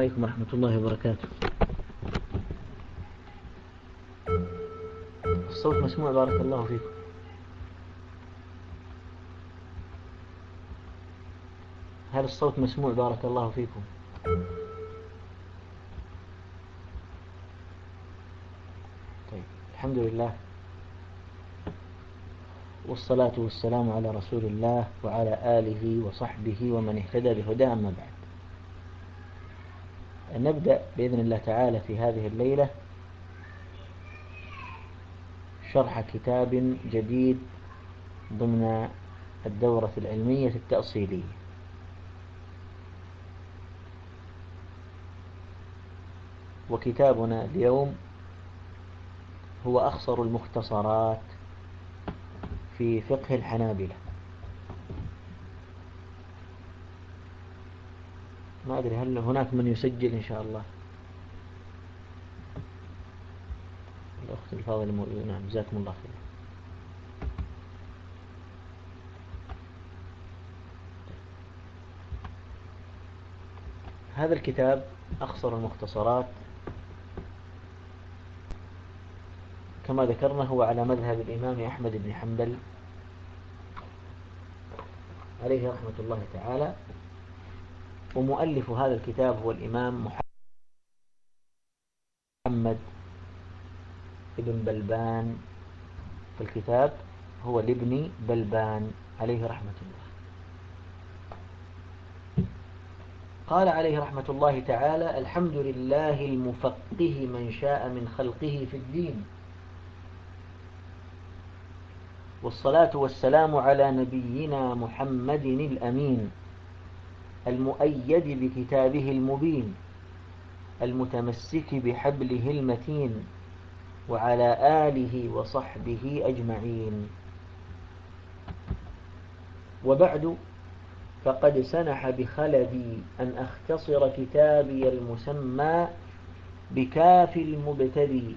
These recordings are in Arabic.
عليكم ورحمة الله وبركاته. الصوت مسموع بارك الله فيكم. هل الصوت مسموع؟ بارك الله فيكم. طيب الحمد لله. والصلاة والسلام على رسول الله وعلى آله وصحبه ومن اهتدى بهداه أما بعد. نبدأ بإذن الله تعالى في هذه الليلة شرح كتاب جديد ضمن الدورة العلمية التأصيلية. وكتابنا اليوم هو أخصر المختصرات في فقه الحنابلة. ما أدري هل هناك من يسجل إن شاء الله. الأخت الفاضلة نعم جزاكم الله خير. هذا الكتاب أخصر المختصرات. كما ذكرنا هو على مذهب الإمام أحمد بن حنبل عليه رحمة الله تعالى. ومؤلف هذا الكتاب هو الإمام محمد ابن بلبان. الكتاب هو لابن بلبان عليه رحمة الله. قال عليه رحمة الله تعالى الحمد لله المفقه من شاء من خلقه في الدين. والصلاة والسلام على نبينا محمد الأمين. المؤيد بكتابه المبين المتمسك بحبله المتين وعلى آله وصحبه أجمعين. وبعد فقد سنح بخلدي أن أختصر كتابي المسمى بكاف المبتدي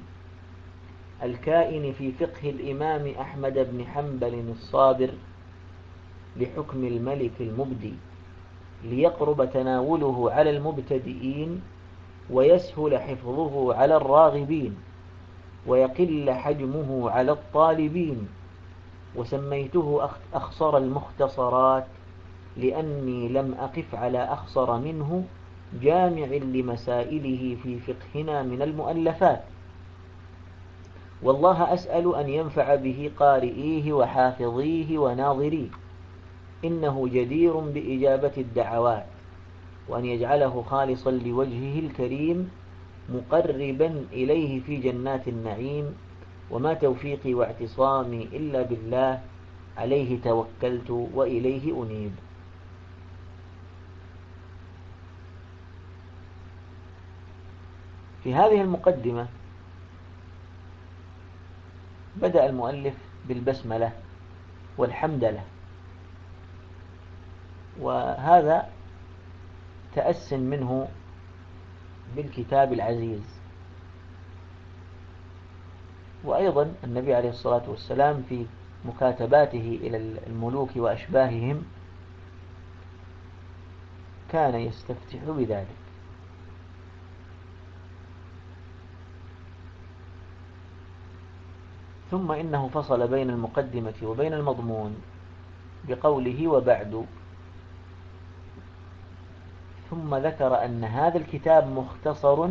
الكائن في فقه الإمام أحمد بن حنبل الصابر لحكم الملك المبدي. ليقرب تناوله على المبتدئين ويسهل حفظه على الراغبين ويقل حجمه على الطالبين. وسميته أخصر المختصرات لأني لم أقف على أخصر منه جامع لمسائله في فقهنا من المؤلفات. والله أسأل أن ينفع به قارئيه وحافظيه وناظريه. إنه جدير بإجابة الدعوات وأن يجعله خالصا لوجهه الكريم مقربا إليه في جنات النعيم وما توفيقي واعتصامي إلا بالله عليه توكلت وإليه أنيب. في هذه المقدمة بدأ المؤلف بالبسملة والحمد له. وهذا تأس منه بالكتاب العزيز. وأيضا النبي عليه الصلاة والسلام في مكاتباته إلى الملوك وأشباههم كان يستفتح بذلك. ثم إنه فصل بين المقدمة وبين المضمون بقوله وبعد. ثم ذكر أن هذا الكتاب مختصر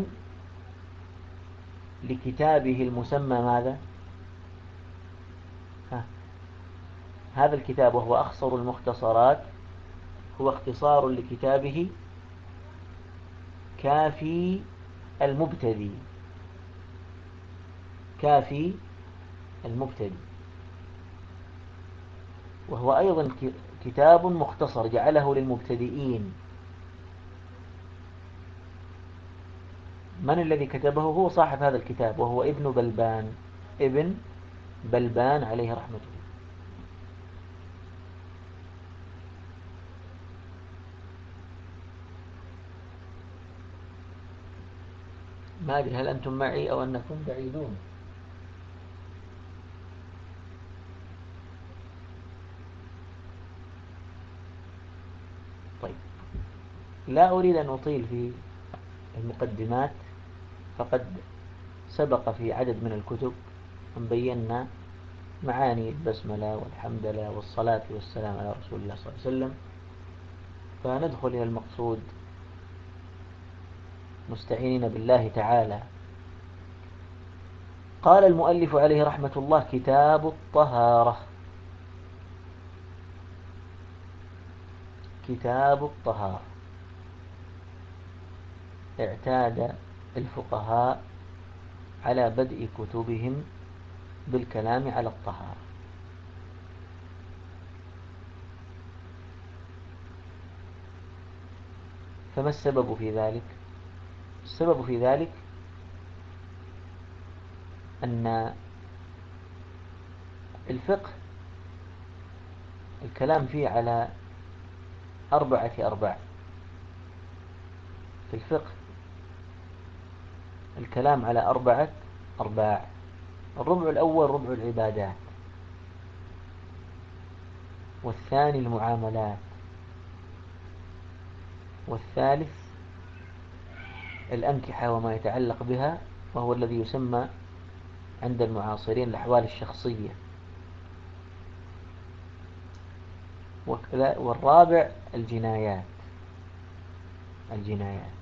لكتابه المسمى ماذا؟ ها. هذا الكتاب وهو أخصر المختصرات هو اختصار لكتابه كافي المبتدي. كافي المبتدي. وهو أيضا كتاب مختصر جعله للمبتدئين. من الذي كتبه؟ هو صاحب هذا الكتاب وهو ابن بلبان. ابن بلبان عليه رحمة الله. ما أدري هل أنتم معي أو أنكم بعيدون؟ طيب. لا أريد أن أطيل في المقدمات. فقد سبق في عدد من الكتب أن بينا معاني البسملة والحمدلة والصلاة والسلام على رسول الله صلى الله عليه وسلم. فندخل إلى المقصود. مستعينين بالله تعالى. قال المؤلف عليه رحمة الله كتاب الطهارة. كتاب الطهارة. اعتاد الفقهاء على بدء كتبهم بالكلام على الطهارة. فما السبب في ذلك؟ السبب في ذلك أن الفقه الكلام فيه على أربعة أرباع. في الفقه الكلام على أربعة أرباع. الربع الأول ربع العبادات. والثاني المعاملات. والثالث الأنكحة وما يتعلق بها وهو الذي يسمى عند المعاصرين الأحوال الشخصية. والرابع الجنايات. الجنايات.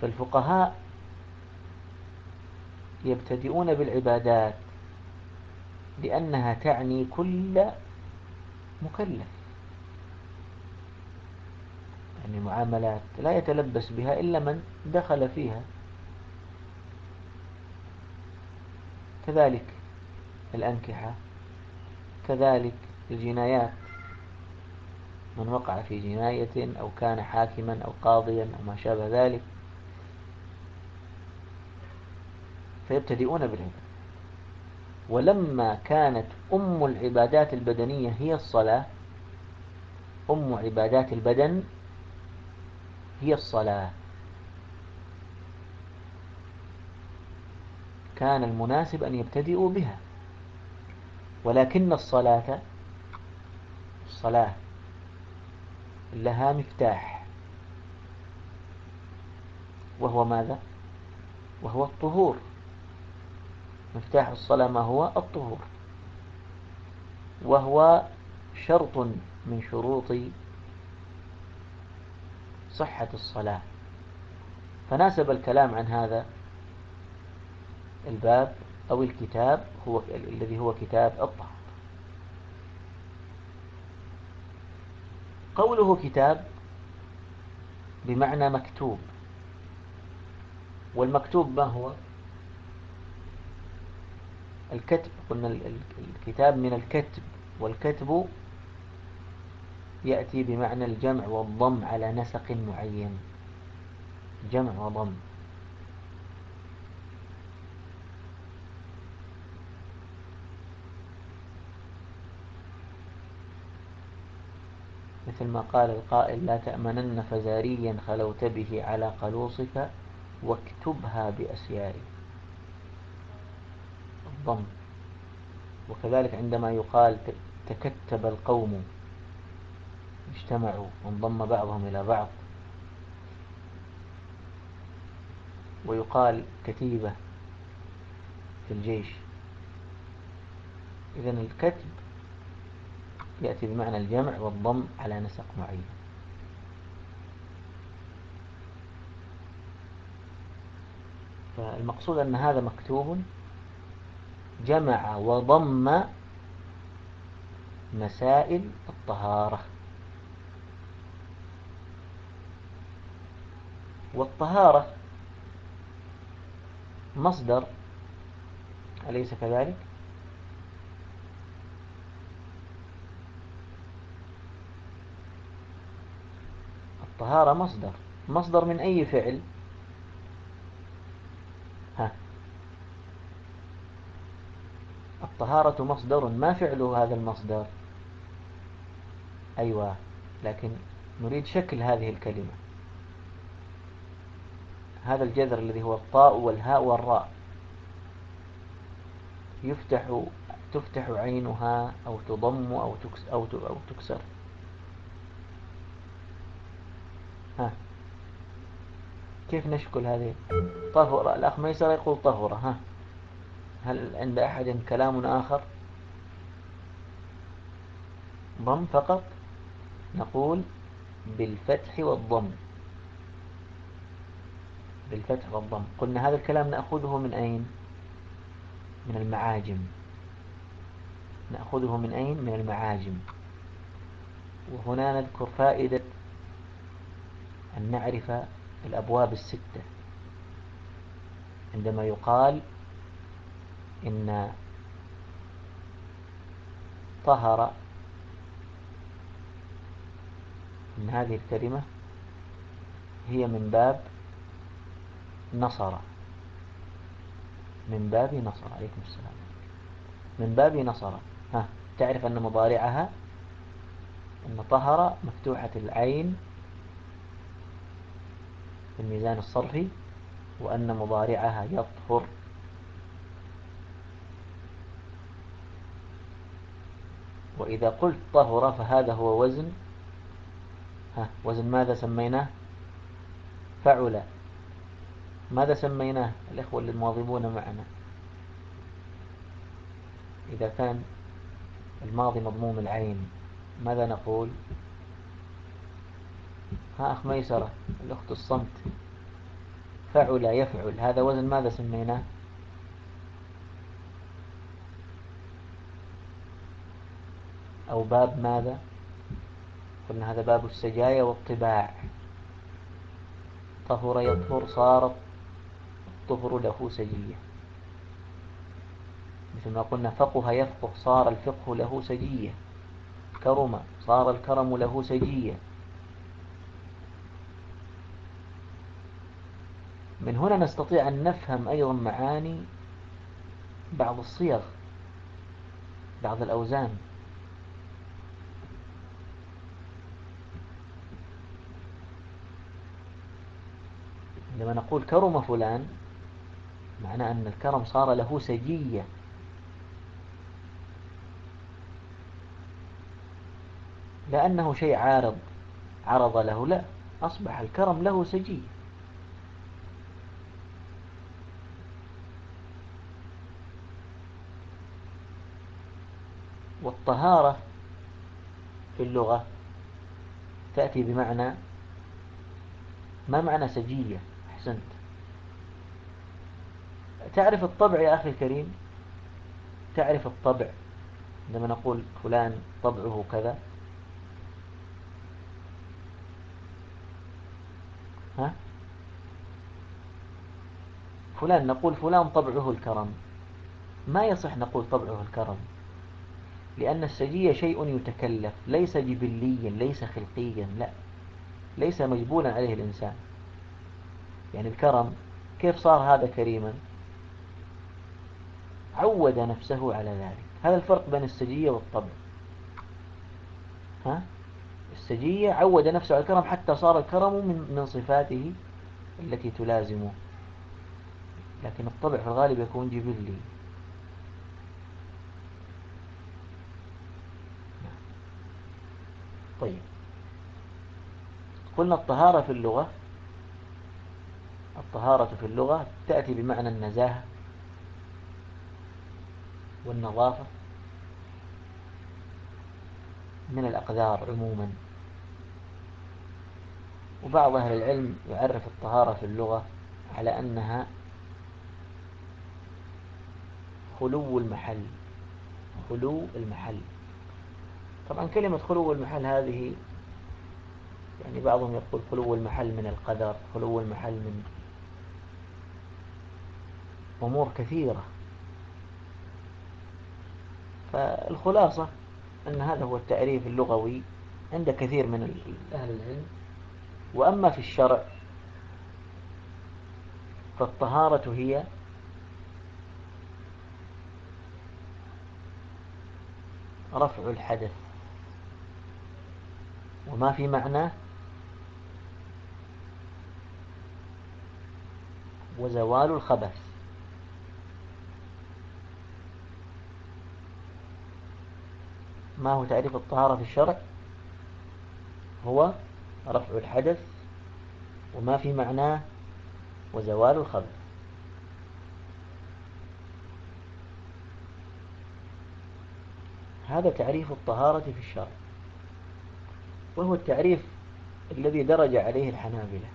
فالفقهاء يبتدئون بالعبادات لأنها تعني كل مكلف. يعني معاملات لا يتلبس بها إلا من دخل فيها. كذلك الأنكحة كذلك الجنايات. من وقع في جناية أو كان حاكما أو قاضيا أو ما شابه ذلك فيبتدئون بالعبادة ولما كانت أم العبادات البدنية هي الصلاة أم عبادات البدن هي الصلاة. كان المناسب أن يبتدئوا بها. ولكن الصلاة الصلاة لها مفتاح. وهو ماذا؟ وهو الطهور. مفتاح الصلاة ما هو؟ الطهور. وهو شرط من شروط صحة الصلاة. فناسب الكلام عن هذا الباب أو الكتاب هو الذي هو كتاب الطهر. قوله كتاب بمعنى مكتوب. والمكتوب ما هو؟ الكتب قلنا الكتاب من الكتب والكتب يأتي بمعنى الجمع والضم على نسق معين. جمع وضم. مثل ما قال القائل لا تأمنن فزاريا خلوت به على قلوصك واكتبها بأسياري الضم. وكذلك عندما يقال تكتب القوم اجتمعوا وانضم بعضهم إلى بعض. ويقال كتيبة في الجيش. إذا الكتب يأتي بمعنى الجمع والضم على نسق معين. فالمقصود أن هذا مكتوب جمع وضم مسائل الطهارة. والطهارة مصدر أليس كذلك؟ الطهارة مصدر. مصدر من أي فعل ها الطهارة مصدر ما فعل هذا المصدر؟ أيوة لكن نريد شكل هذه الكلمة. هذا الجذر الذي هو الطاء والهاء والراء. يفتح تفتح عينها أو تضم أو أو تكسر. ها. كيف نشكل هذه؟ طهر الأخ ميسر يقول طهر ها. هل عند أحد كلام آخر؟ ضم فقط. نقول بالفتح والضم. بالفتح والضم. قلنا هذا الكلام نأخذه من أين؟ من المعاجم. نأخذه من أين؟ من المعاجم. وهنا نذكر فائدة أن نعرف الأبواب الستة. عندما يقال إن طهر من هذه الكلمة هي من باب نصر. من باب نصر. عليكم السلام. من باب نصر. ها تعرف أن مضارعها أن طهر مفتوحة العين في الميزان الصرفي وأن مضارعها يطهر وإذا قلت طهر فهذا هو وزن. ها وزن ماذا سميناه؟ فعل. ماذا سميناه؟ الإخوة المواظبون معنا. إذا كان الماضي مضموم العين ماذا نقول؟ ها أخ ميسرة الأخت الصمت. فعل يفعل. هذا وزن ماذا سميناه؟ أو باب ماذا؟ قلنا هذا باب السجايا والطباع. طهر يطهر صار الطهر له سجية. مثل ما قلنا فقه يفقه صار الفقه له سجية. كرم صار الكرم له سجية. من هنا نستطيع أن نفهم أيضا معاني بعض الصيغ بعض الأوزان. عندما نقول كرم فلان معنى أن الكرم صار له سجية. لأنه شيء عارض عرض له لا أصبح الكرم له سجية. والطهارة في اللغة تأتي بمعنى ما معنى سجية؟ أحسنت. تعرف الطبع يا أخي الكريم؟ تعرف الطبع. عندما نقول فلان طبعه كذا. ها؟ فلان نقول فلان طبعه الكرم. ما يصح نقول طبعه الكرم؟ لأن السجية شيء يتكلف ليس جبليا ليس خلقيا لا. ليس مجبولا عليه الإنسان. يعني الكرم كيف صار هذا كريما؟ عود نفسه على ذلك. هذا الفرق بين السجية والطبع. ها؟ السجية عود نفسه على الكرم حتى صار الكرم من من صفاته التي تلازمه. لكن الطبع في الغالب يكون جبلي. طيب. قلنا الطهارة في اللغة. الطهارة في اللغة تأتي بمعنى النزاهة والنظافة من الأقدار عموما. وبعض أهل العلم يعرف الطهارة في اللغة على أنها خلو المحل خلو المحل. طبعا كلمة خلو المحل هذه يعني بعضهم يقول خلو المحل من القدر خلو المحل من أمور كثيرة. فالخلاصة أن هذا هو التعريف اللغوي عند كثير من أهل العلم. وأما في الشرع فالطهارة هي رفع الحدث. وما في معناه وزوال الخبث. ما هو تعريف الطهارة في الشرع؟ هو رفع الحدث وما في معناه وزوال الخبث هذا تعريف الطهارة في الشرع وهو التعريف الذي درج عليه الحنابلة.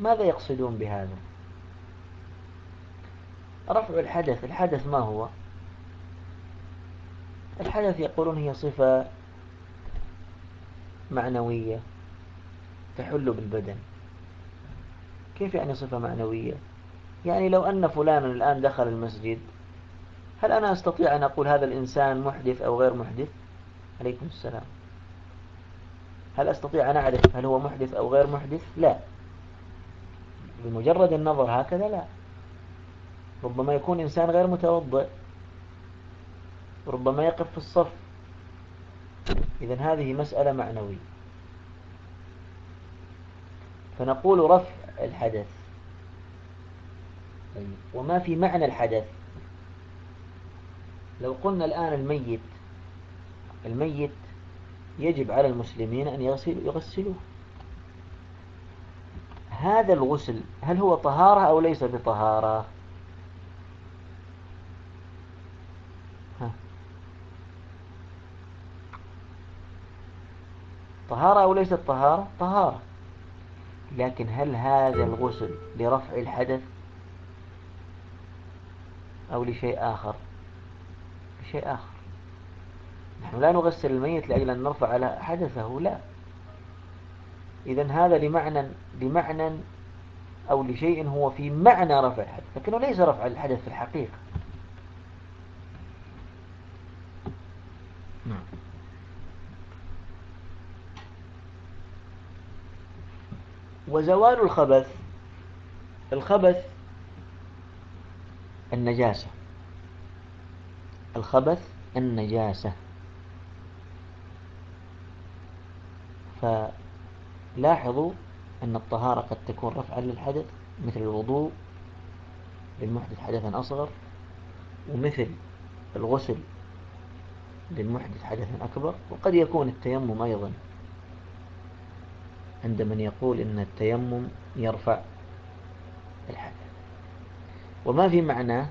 ماذا يقصدون بهذا؟ رفع الحدث الحدث ما هو؟ الحدث يقولون هي صفة معنوية تحل بالبدن. كيف يعني صفة معنوية؟ يعني لو أن فلانا الآن دخل المسجد هل أنا أستطيع أن أقول هذا الإنسان محدث أو غير محدث؟ عليكم السلام. هل أستطيع أن أعرف هل هو محدث أو غير محدث؟ لا. بمجرد النظر هكذا لا. ربما يكون إنسان غير متوضئ. ربما يقف في الصف. إذا هذه مسألة معنوية. فنقول رفع الحدث. طيب وما في معنى الحدث؟ لو قلنا الآن الميت الميت يجب على المسلمين أن يغسلوه. هذا الغسل هل هو طهارة أو ليس بطهارة؟ طهارة أو ليست طهارة؟ طهارة. لكن هل هذا الغسل لرفع الحدث أو لشيء آخر؟ لشيء آخر. نحن لا نغسل الميت لأجل أن نرفع على حدثه لا. إذا هذا لمعنى لمعنى أو لشيء هو في معنى رفع الحدث لكنه ليس رفع الحدث في الحقيقة. نعم. وزوال الخبث. الخبث النجاسة. الخبث النجاسة. فلاحظوا أن الطهارة قد تكون رفعا للحدث مثل الوضوء للمحدث حدثا أصغر ومثل الغسل للمحدث حدثا أكبر وقد يكون التيمم أيضا عند من يقول إن التيمم يرفع الحدث وما في معنى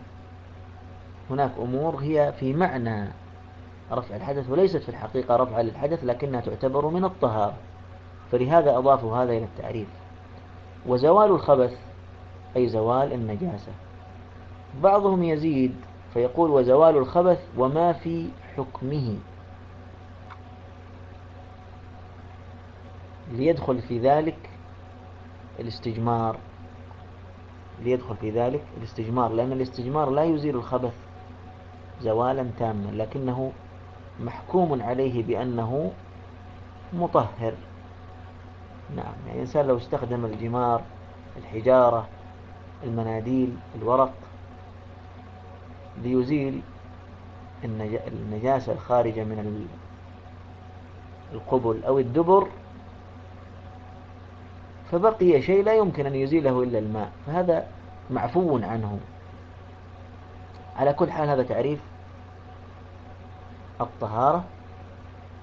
هناك أمور هي في معنى رفع الحدث وليست في الحقيقة رفع للحدث لكنها تعتبر من الطهارة. فلهذا أضافوا هذا إلى التعريف. وزوال الخبث أي زوال النجاسة. بعضهم يزيد فيقول وزوال الخبث وما في حكمه. ليدخل في ذلك الاستجمار. ليدخل في ذلك الاستجمار لأن الاستجمار لا يزيل الخبث زوالا تاما لكنه محكوم عليه بأنه مطهر. نعم يعني الإنسان لو استخدم الجمار الحجارة المناديل الورق ليزيل النجاسة الخارجة من القبل أو الدبر فبقي شيء لا يمكن أن يزيله إلا الماء فهذا معفو عنه. على كل حال هذا تعريف الطهارة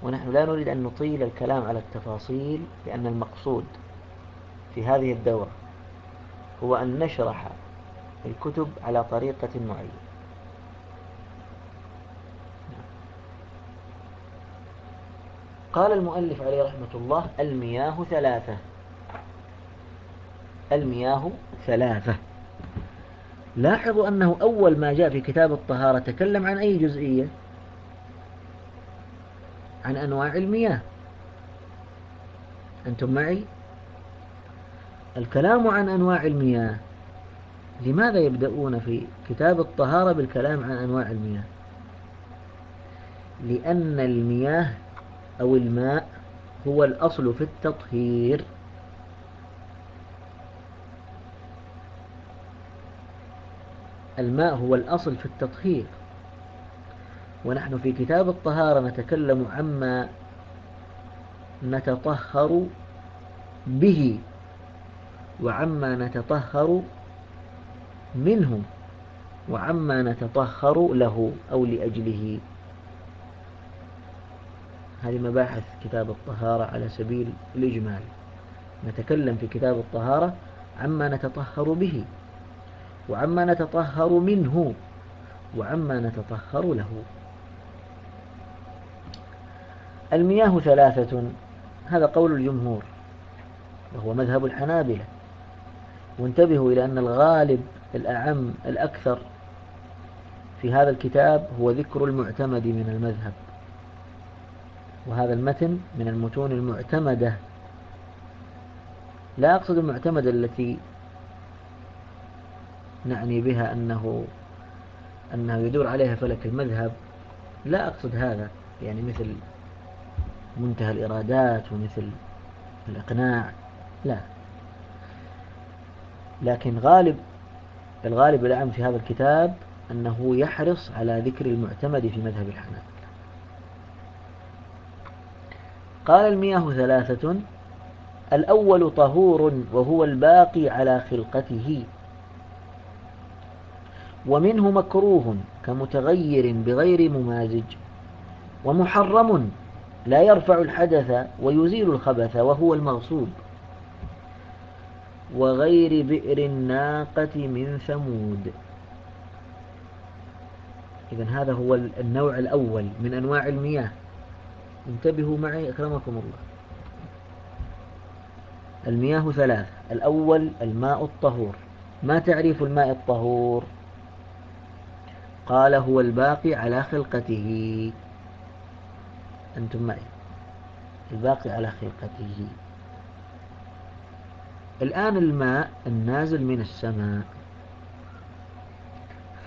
ونحن لا نريد أن نطيل الكلام على التفاصيل لأن المقصود في هذه الدورة هو أن نشرح الكتب على طريقة معينة. قال المؤلف عليه رحمة الله المياه ثلاثة. المياه ثلاثة. لاحظوا أنه أول ما جاء في كتاب الطهارة تكلم عن أي جزئية؟ عن أنواع المياه. أنتم معي؟ الكلام عن أنواع المياه لماذا يبدأون في كتاب الطهارة بالكلام عن أنواع المياه؟ لأن المياه أو الماء هو الأصل في التطهير. الماء هو الأصل في التطهير. ونحن في كتاب الطهارة نتكلم عما نتطهر به وعما نتطهر منه وعما نتطهر له أو لأجله. هذه مباحث كتاب الطهارة على سبيل الإجمال. نتكلم في كتاب الطهارة عما نتطهر به. وعما نتطهر منه وعما نتطهر له. المياه ثلاثة هذا قول الجمهور وهو مذهب الحنابلة. وانتبهوا إلى أن الغالب الأعم الأكثر في هذا الكتاب هو ذكر المعتمد من المذهب. وهذا المتن من المتون المعتمدة. لا أقصد المعتمدة التي نعني بها أنه أنه يدور عليها فلك المذهب لا أقصد هذا يعني مثل منتهى الإرادات ومثل الإقناع لا. لكن غالب الغالب الأعم في هذا الكتاب أنه يحرص على ذكر المعتمد في مذهب الحنابلة. قال المياه ثلاثة الأول طهور وهو الباقي على خلقته. ومنه مكروه كمتغير بغير ممازج ومحرم لا يرفع الحدث ويزيل الخبث وهو المغصوب وغير بئر الناقة من ثمود. إذا هذا هو النوع الأول من أنواع المياه. انتبهوا معي أكرمكم الله. المياه ثلاثة. الأول الماء الطهور. ما تعريف الماء الطهور؟ قال هو الباقي على خلقته. أنتم معي. الباقي على خلقته. الآن الماء النازل من السماء.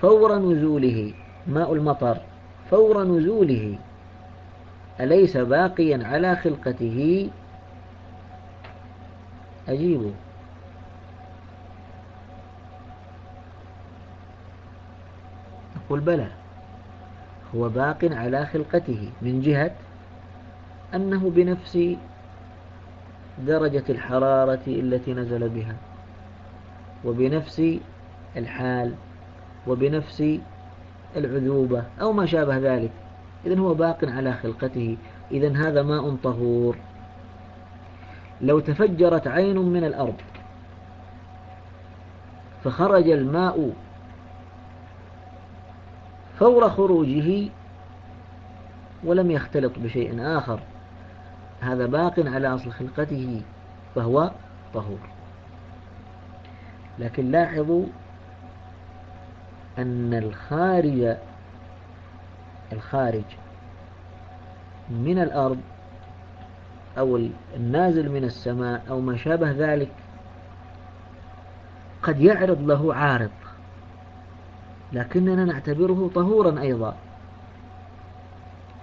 فور نزوله. ماء المطر. فور نزوله. أليس باقيا على خلقته؟ أجيبوا نقول بلى هو باق على خلقته من جهة أنه بنفس درجة الحرارة التي نزل بها وبنفس الحال وبنفس العذوبة أو ما شابه ذلك. إذن هو باق على خلقته. إذن هذا ماء طهور. لو تفجرت عين من الأرض فخرج الماء فور خروجه ولم يختلط بشيء آخر. هذا باق على أصل خلقته فهو طهور. لكن لاحظوا أن الخارج الخارج من الأرض أو النازل من السماء أو ما شابه ذلك قد يعرض له عارض. لكننا نعتبره طهورا أيضا.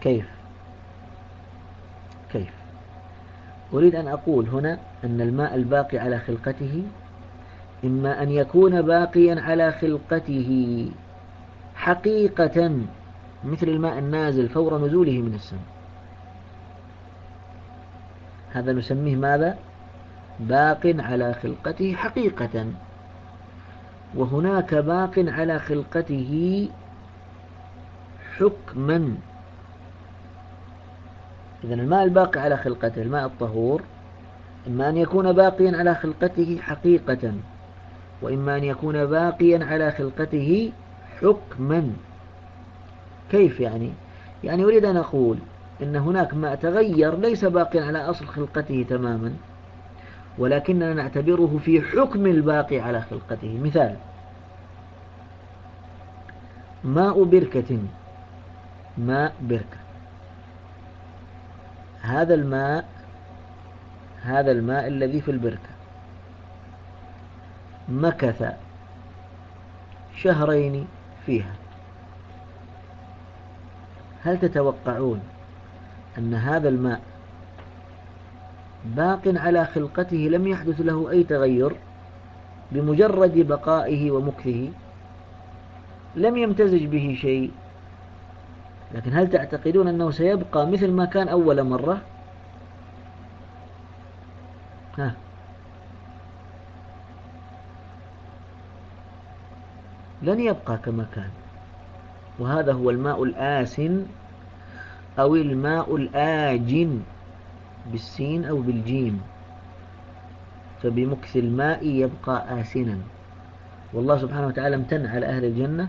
كيف؟ كيف؟ أريد أن أقول هنا أن الماء الباقي على خلقته إما أن يكون باقيا على خلقته حقيقة مثل الماء النازل فور نزوله من السماء. هذا نسميه ماذا؟ باق على خلقته حقيقة. وهناك باق على خلقته حكما. إذا الماء الباقي على خلقته الماء الطهور إما أن يكون باقيا على خلقته حقيقة وإما أن يكون باقيا على خلقته حكما. كيف يعني؟ يعني أريد أن أقول إن هناك ما تغير ليس باقيا على أصل خلقته تماما. ولكننا نعتبره في حكم الباقي على خلقته. مثال ماء بركة ماء بركة. هذا الماء هذا الماء الذي في البركة. مكث شهرين فيها. هل تتوقعون أن هذا الماء باق على خلقته لم يحدث له أي تغير بمجرد بقائه ومكثه لم يمتزج به شيء. لكن هل تعتقدون أنه سيبقى مثل ما كان أول مرة؟ ها. لن يبقى كما كان. وهذا هو الماء الآسن أو الماء الآجن. بالسين أو بالجيم. فبمكث الماء يبقى آسنا. والله سبحانه وتعالى امتن على أهل الجنة.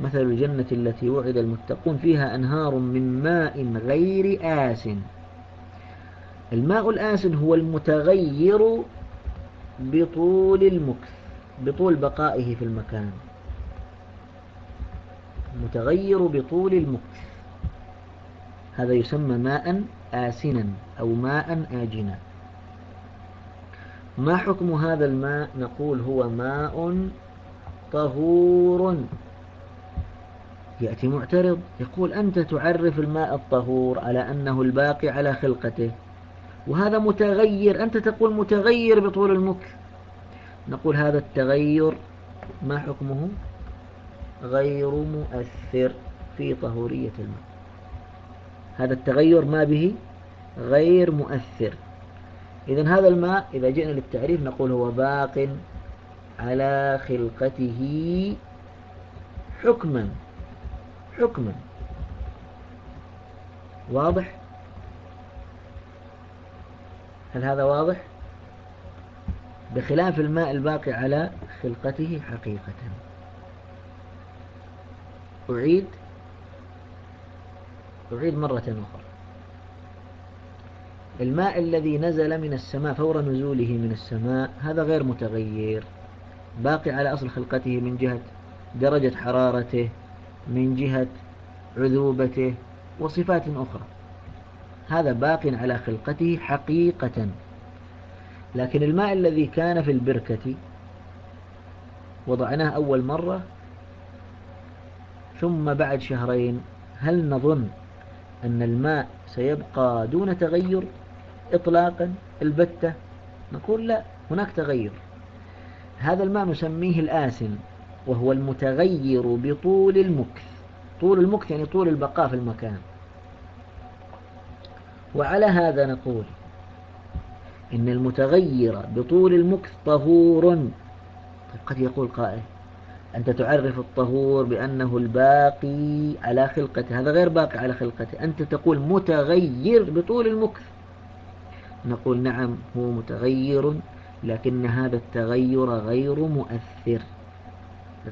مثل الجنة التي وعد المتقون فيها أنهار من ماء غير آس الماء الآسن هو المتغير بطول المكث بطول بقائه في المكان. متغير بطول المكث. هذا يسمى ماء آسنا أو ماء آجنا. ما حكم هذا الماء؟ نقول هو ماء طهور. يأتي معترض يقول أنت تعرف الماء الطهور على أنه الباقي على خلقته وهذا متغير أنت تقول متغير بطول المكث نقول هذا التغير ما حكمه؟ غير مؤثر في طهورية الماء. التغير ما به غير مؤثر. إذا هذا الماء إذا جئنا للتعريف نقول هو باق على خلقته حكما حكما. واضح؟ هل هذا واضح؟ بخلاف الماء الباقي على خلقته حقيقة. أعيد. أعيد مرة أخرى. الماء الذي نزل من السماء فور نزوله من السماء هذا غير متغير. باقي على أصل خلقته من جهة درجة حرارته من جهة عذوبته وصفات أخرى. هذا باق على خلقته حقيقة. لكن الماء الذي كان في البركة وضعناه أول مرة ثم بعد شهرين هل نظن أن الماء سيبقى دون تغير إطلاقا البتة. نقول لا هناك تغير. هذا الماء نسميه الآسن وهو المتغير بطول المكث. طول المكث يعني طول البقاء في المكان. وعلى هذا نقول إن المتغير بطول المكث طهور. طيب قد يقول قائل أنت تعرف الطهور بأنه الباقي على خلقته. هذا غير باقي على خلقته. أنت تقول متغير بطول المكث. نقول نعم هو متغير لكن هذا التغير غير مؤثر.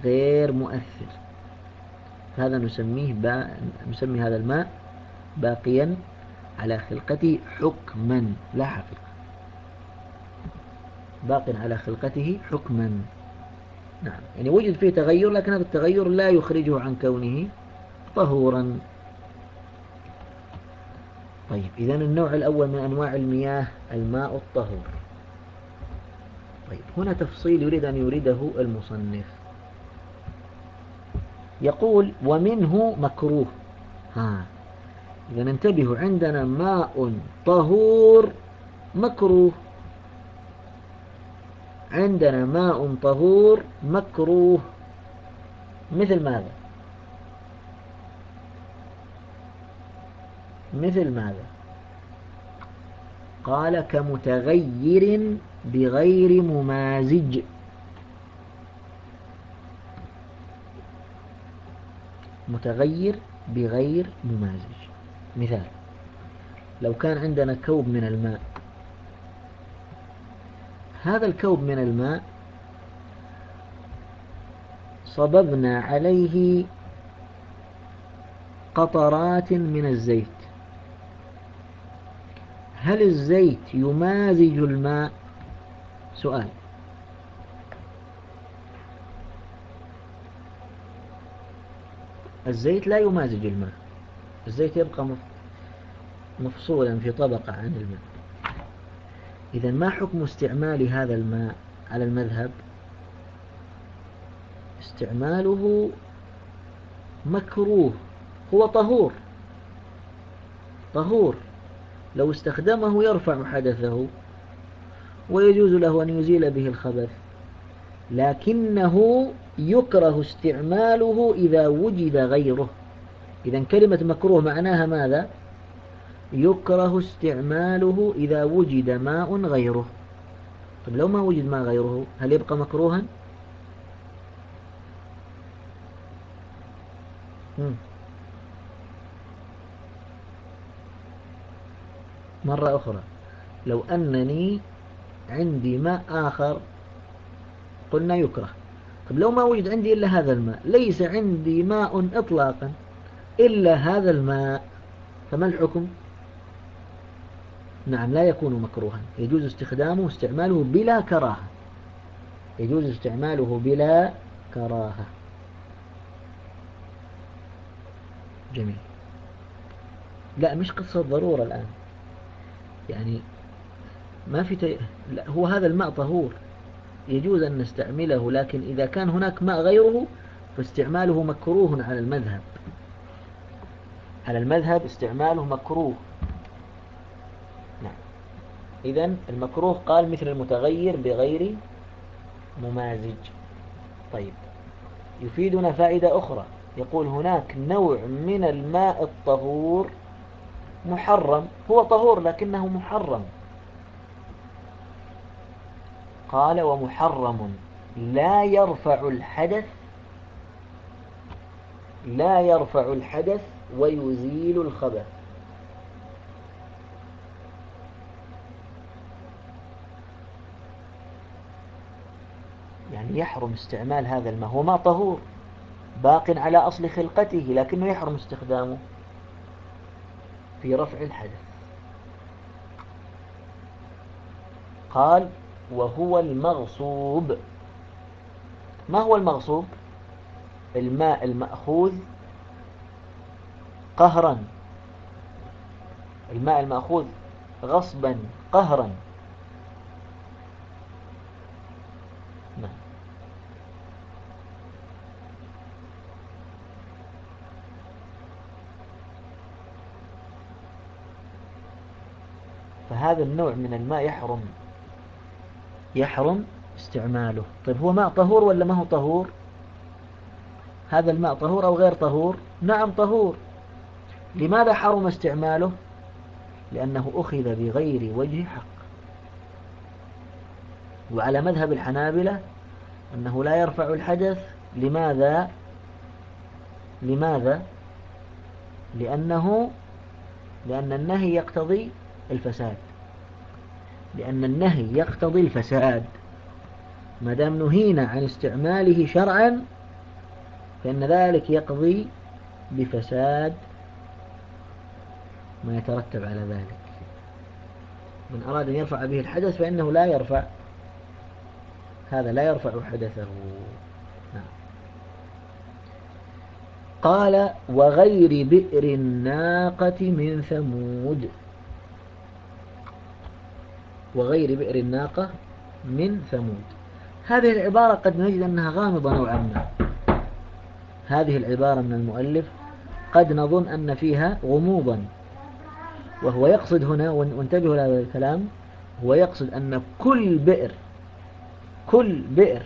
غير مؤثر. هذا نسميه با... نسمي هذا الماء باقيا على خلقته حكما. لا حقيقة. باق على خلقته حكما. نعم. يعني وجد فيه تغير لكن هذا التغير لا يخرجه عن كونه طهورا. طيب إذا النوع الأول من أنواع المياه الماء الطهور. طيب هنا تفصيل يريد أن يريده المصنف. يقول ومنه مكروه. ها. إذا انتبهوا عندنا ماء طهور مكروه. عندنا ماء طهور مكروه. مثل ماذا؟ مثل ماذا؟ قال كمتغير بغير ممازج. متغير بغير ممازج. مثال لو كان عندنا كوب من الماء هذا الكوب من الماء صببنا عليه قطرات من الزيت. هل الزيت يمازج الماء؟ سؤال. الزيت لا يمازج الماء. الزيت يبقى مفصولا في طبقة عن الماء. إذا ما حكم استعمال هذا الماء على المذهب؟ استعماله مكروه هو طهور. طهور. لو استخدمه يرفع حدثه ويجوز له أن يزيل به الخبث. لكنه يكره استعماله إذا وجد غيره. إذا كلمة مكروه معناها ماذا؟ يكره استعماله إذا وجد ماء غيره. طب لو ما وجد ماء غيره هل يبقى مكروها؟ مرة أخرى لو أنني عندي ماء آخر قلنا يكره. طب لو ما وجد عندي إلا هذا الماء ليس عندي ماء إطلاقا إلا هذا الماء فما الحكم؟ نعم لا يكون مكروها. يجوز استخدامه واستعماله بلا كراهة. يجوز استعماله بلا كراهة. جميل. لا مش قصة ضرورة الآن. يعني ما في تي... لا هو هذا الماء طهور. يجوز أن نستعمله لكن إذا كان هناك ماء غيره فاستعماله مكروه على المذهب. على المذهب استعماله مكروه. إذا المكروه قال مثل المتغير بغير ممازج. طيب. يفيدنا فائدة أخرى. يقول هناك نوع من الماء الطهور محرم. هو طهور لكنه محرم. قال ومحرم. لا يرفع الحدث لا يرفع الحدث ويزيل الخبث. يحرم استعمال هذا الماء. هو ماء طهور باق على أصل خلقته لكنه يحرم استخدامه في رفع الحدث. قال وهو المغصوب. ما هو المغصوب؟ الماء المأخوذ قهرا. الماء المأخوذ غصبا قهرا نعم فهذا النوع من الماء يحرم. يحرم استعماله. طيب هو ماء طهور ولا ما هو طهور؟ هذا الماء طهور أو غير طهور؟ نعم طهور. لماذا حرم استعماله؟ لأنه أخذ بغير وجه حق. وعلى مذهب الحنابلة أنه لا يرفع الحدث. لماذا؟ لماذا؟ لأنه لأن النهي يقتضي الفساد. لأن النهي يقتضي الفساد. ما دام نهينا عن استعماله شرعا فإن ذلك يقضي بفساد ما يترتب على ذلك. من أراد أن يرفع به الحدث فإنه لا يرفع. هذا لا يرفع حدثه. نعم. قال وغير بئر الناقة من ثمود وغير بئر الناقة من ثمود. هذه العبارة قد نجد أنها غامضة نوعا ما. هذه العبارة من المؤلف قد نظن أن فيها غموضا. وهو يقصد هنا وانتبهوا لهذا الكلام هو يقصد أن كل بئر كل بئر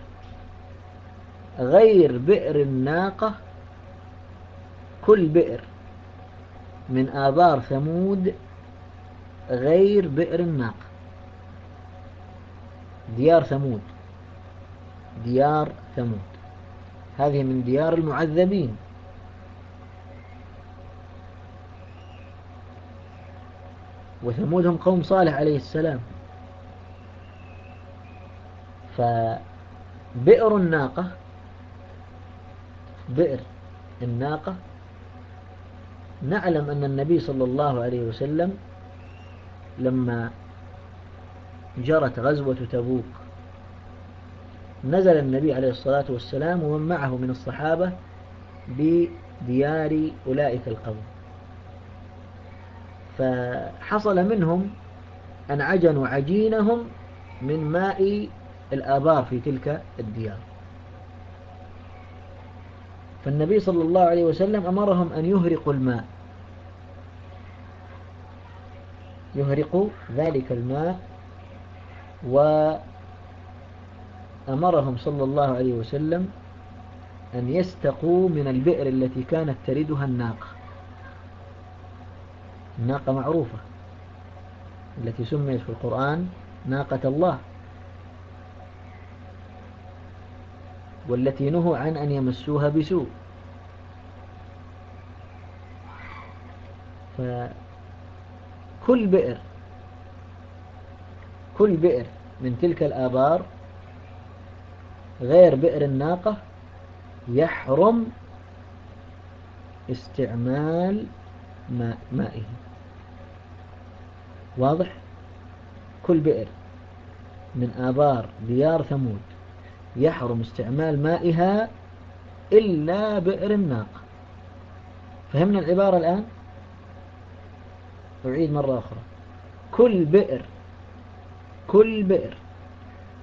غير بئر الناقة كل بئر من آبار ثمود غير بئر الناقة. ديار ثمود. ديار ثمود. هذه من ديار المعذبين. وثمود هم قوم صالح عليه السلام. فبئر الناقة بئر الناقة نعلم أن النبي صلى الله عليه وسلم لما جرت غزوة تبوك. نزل النبي عليه الصلاة والسلام ومن معه من الصحابة بديار أولئك القوم. فحصل منهم أن عجنوا عجينهم من ماء الآبار في تلك الديار. فالنبي صلى الله عليه وسلم أمرهم أن يهرقوا الماء. يهرقوا ذلك الماء وأمرهم صلى الله عليه وسلم أن يستقوا من البئر التي كانت تردها الناقة. الناقة معروفة التي سميت في القرآن ناقة الله والتي نهوا عن أن يمسوها بسوء. فكل بئر كل بئر من تلك الآبار غير بئر الناقة يحرم استعمال ماء مائه. واضح؟ كل بئر من آبار ديار ثمود يحرم استعمال مائها إلا بئر الناقة. فهمنا العبارة الآن؟ أعيد مرة أخرى. كل بئر كل بئر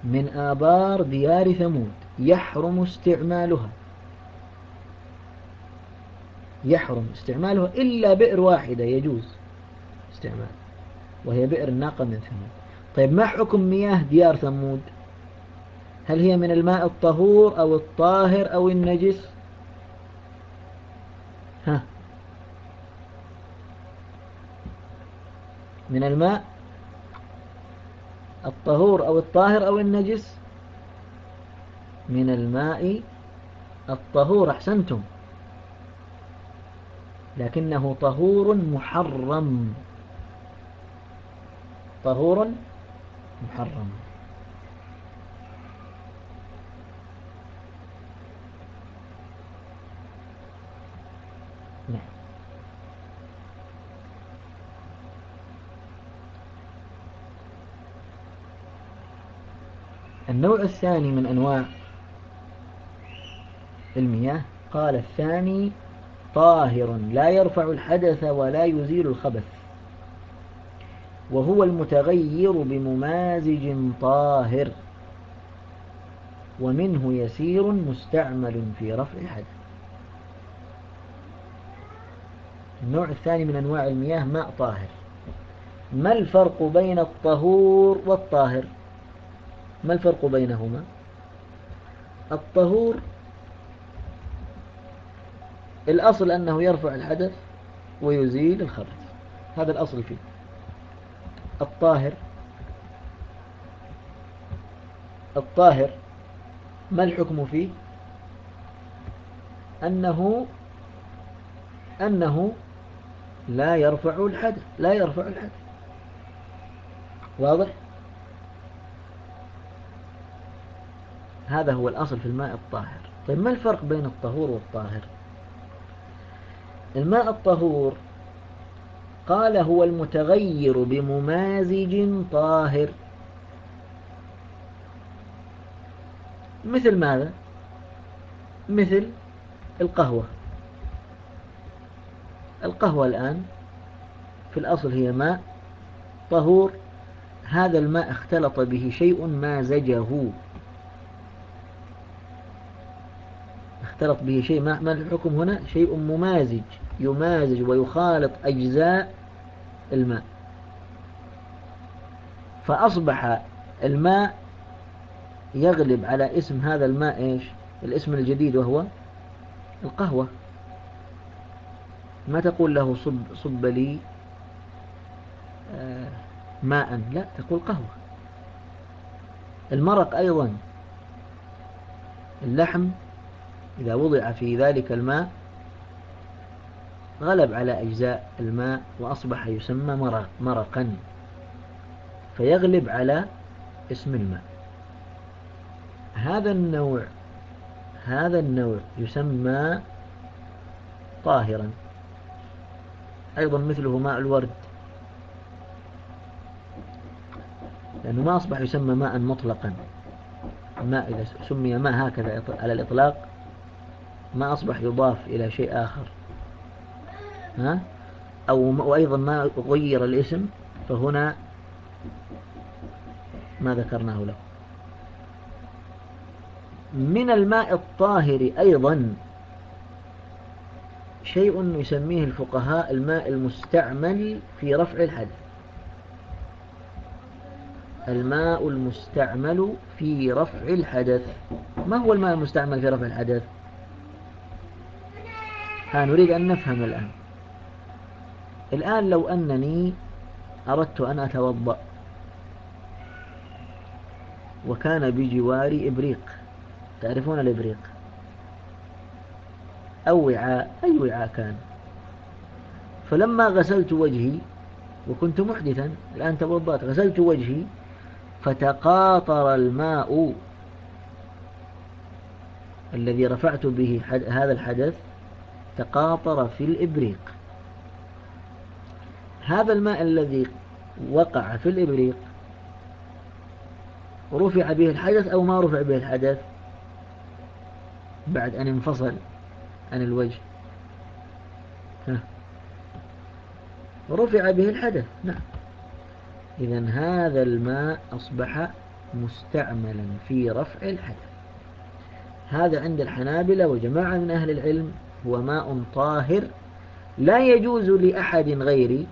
من آبار ديار ثمود يحرم استعمالها. يحرم استعمالها إلا بئر واحدة يجوز استعمال وهي بئر الناقة من ثمود. طيب ما حكم مياه ديار ثمود؟ هل هي من الماء الطهور أو الطاهر أو النجس؟ ها. من الماء الطهور أو الطاهر أو النجس من الماء الطهور أحسنتم. لكنه طهور محرم. طهور محرم نعم النوع الثاني من أنواع المياه قال الثاني طاهر لا يرفع الحدث ولا يزيل الخبث وهو المتغير بممازج طاهر ومنه يسير مستعمل في رفع الحدث. النوع الثاني من أنواع المياه ماء طاهر. ما الفرق بين الطهور والطاهر؟ ما الفرق بينهما؟ الطهور الأصل أنه يرفع الحدث ويزيل الخبث هذا الأصل فيه. الطاهر الطاهر ما الحكم فيه؟ أنه أنه لا يرفع الحدث لا يرفع الحدث. واضح؟ هذا هو الأصل في الماء الطاهر. طيب ما الفرق بين الطهور والطاهر؟ الماء الطهور قال هو المتغير بممازج طاهر. مثل ماذا؟ مثل القهوة. القهوة الآن في الأصل هي ماء طهور. هذا الماء اختلط به شيء مازجه. اختلط به شيء ما الحكم هنا؟ شيء ممازج يمازج ويخالط أجزاء الماء. فأصبح الماء يغلب على اسم هذا الماء إيش؟ الاسم الجديد وهو القهوة. ما تقول له صب, صب لي آه، ماء؟ لا تقول قهوة. المرق أيضا اللحم إذا وضع في ذلك الماء غلب على أجزاء الماء وأصبح يسمى مرق مرقا فيغلب على اسم الماء. هذا النوع هذا النوع يسمى طاهرا. أيضا مثله ماء الورد لأنه ما أصبح يسمى ماء مطلقا. الماء إذا سمي ماء هكذا على الإطلاق ما أصبح يضاف إلى شيء آخر. ها؟ أو وأيضا ما غير الاسم فهنا ما ذكرناه له. من الماء الطاهر أيضا شيء يسميه الفقهاء الماء المستعمل في رفع الحدث. الماء المستعمل في رفع الحدث. ما هو الماء المستعمل في رفع الحدث؟ نريد أن نفهم الآن. الآن لو أنني أردت أن أتوضأ وكان بجواري إبريق. تعرفون الإبريق؟ أو وعاء أي وعاء كان. فلما غسلت وجهي وكنت محدثا الآن توضأت غسلت وجهي فتقاطر الماء الذي رفعت به هذا الحدث تقاطر في الإبريق. هذا الماء الذي وقع في الإبريق رفع به الحدث أو ما رفع به الحدث بعد أن انفصل عن الوجه. ها. رفع به الحدث. نعم. إذا هذا الماء أصبح مستعملا في رفع الحدث. هذا عند الحنابلة وجماعة من أهل العلم هو ماء طاهر لا يجوز لأحد غيري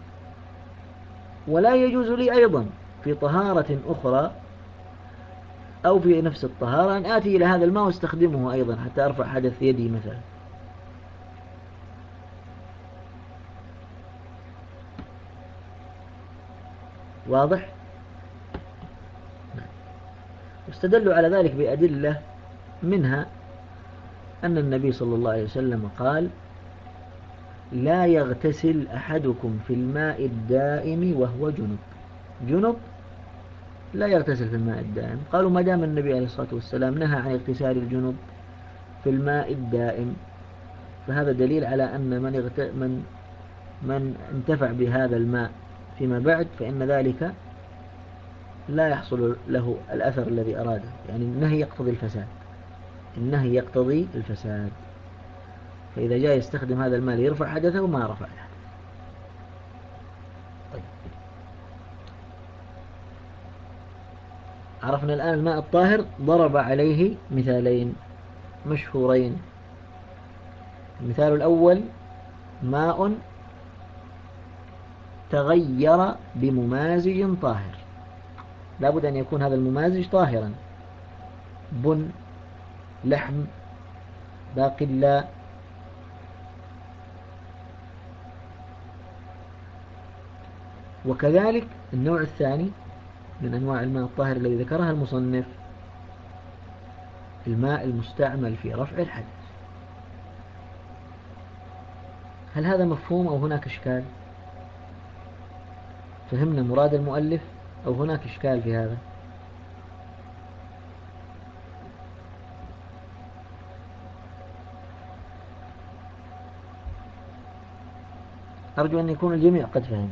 ولا يجوز لي أيضا في طهارة أخرى أو في نفس الطهارة أن آتي إلى هذا الماء واستخدمه أيضا حتى أرفع حدث يدي مثلا. واضح؟ واستدلوا على ذلك بأدلة منها أن النبي صلى الله عليه وسلم قال لا يغتسل أحدكم في الماء الدائم وهو جنب. جنب؟ لا يغتسل في الماء الدائم. قالوا ما دام النبي عليه الصلاة والسلام نهى عن اغتسال الجنب في الماء الدائم فهذا دليل على أن من, اغت... من من انتفع بهذا الماء فيما بعد فإن ذلك لا يحصل له الأثر الذي أراده. يعني النهي يقتضي الفساد. النهي يقتضي الفساد. فإذا جاء يستخدم هذا المال يرفع حدثه ما رفع الحدث طيب. عرفنا الآن الماء الطاهر ضرب عليه مثالين مشهورين. المثال الأول ماء تغير بممازج طاهر. لابد أن يكون هذا الممازج طاهرا. بن لحم باقلاء وكذلك النوع الثاني من أنواع الماء الطاهر الذي ذكرها المصنف الماء المستعمل في رفع الحدث هل هذا مفهوم أو هناك إشكال؟ فهمنا مراد المؤلف أو هناك إشكال في هذا؟ أرجو أن يكون الجميع قد فهم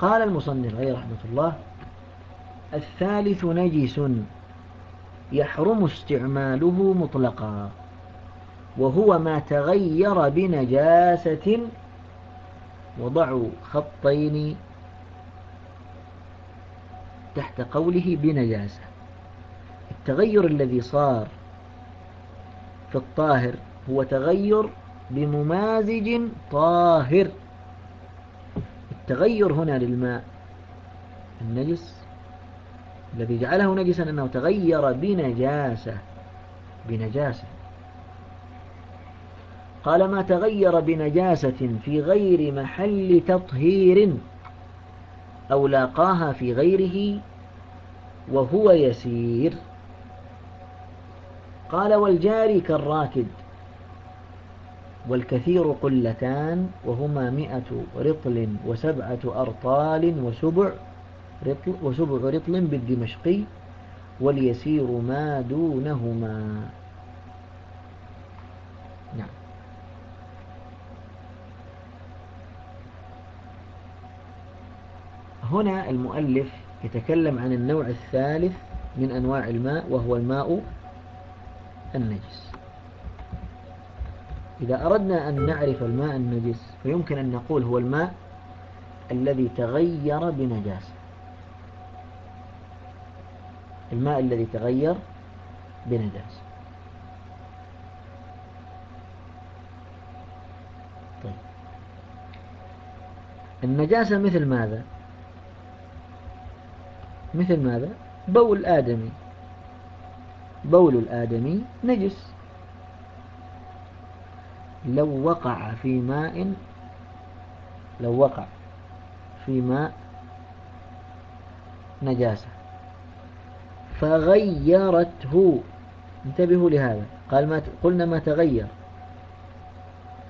قال المصنف عليه رحمة الله الثالث نجس يحرم استعماله مطلقا وهو ما تغير بنجاسة وضعوا خطين تحت قوله بنجاسة. التغير الذي صار في الطاهر هو تغير بممازج طاهر. التغير هنا للماء النجس الذي جعله نجسا أنه تغير بنجاسة بنجاسة. قال ما تغير بنجاسة في غير محل تطهير أو لاقاها في غيره وهو يسير. قال والجاري كالراكد. والكثير قلتان وهما مئة رطل وسبعة أرطال وسبع رطل, وسبع رطل بالدمشقي واليسير ما دونهما. نعم. هنا المؤلف يتكلم عن النوع الثالث من أنواع الماء وهو الماء النجس. إذا أردنا أن نعرف الماء النجس فيمكن أن نقول هو الماء الذي تغير بنجاسة. الماء الذي تغير بنجاسة. طيب. النجاسة مثل ماذا؟ مثل ماذا؟ بول الآدمي بول الآدمي نجس. لو وقع في ماء لو وقع في ماء نجاسة. فغيرته. انتبهوا لهذا. قال ما قلنا ما تغير.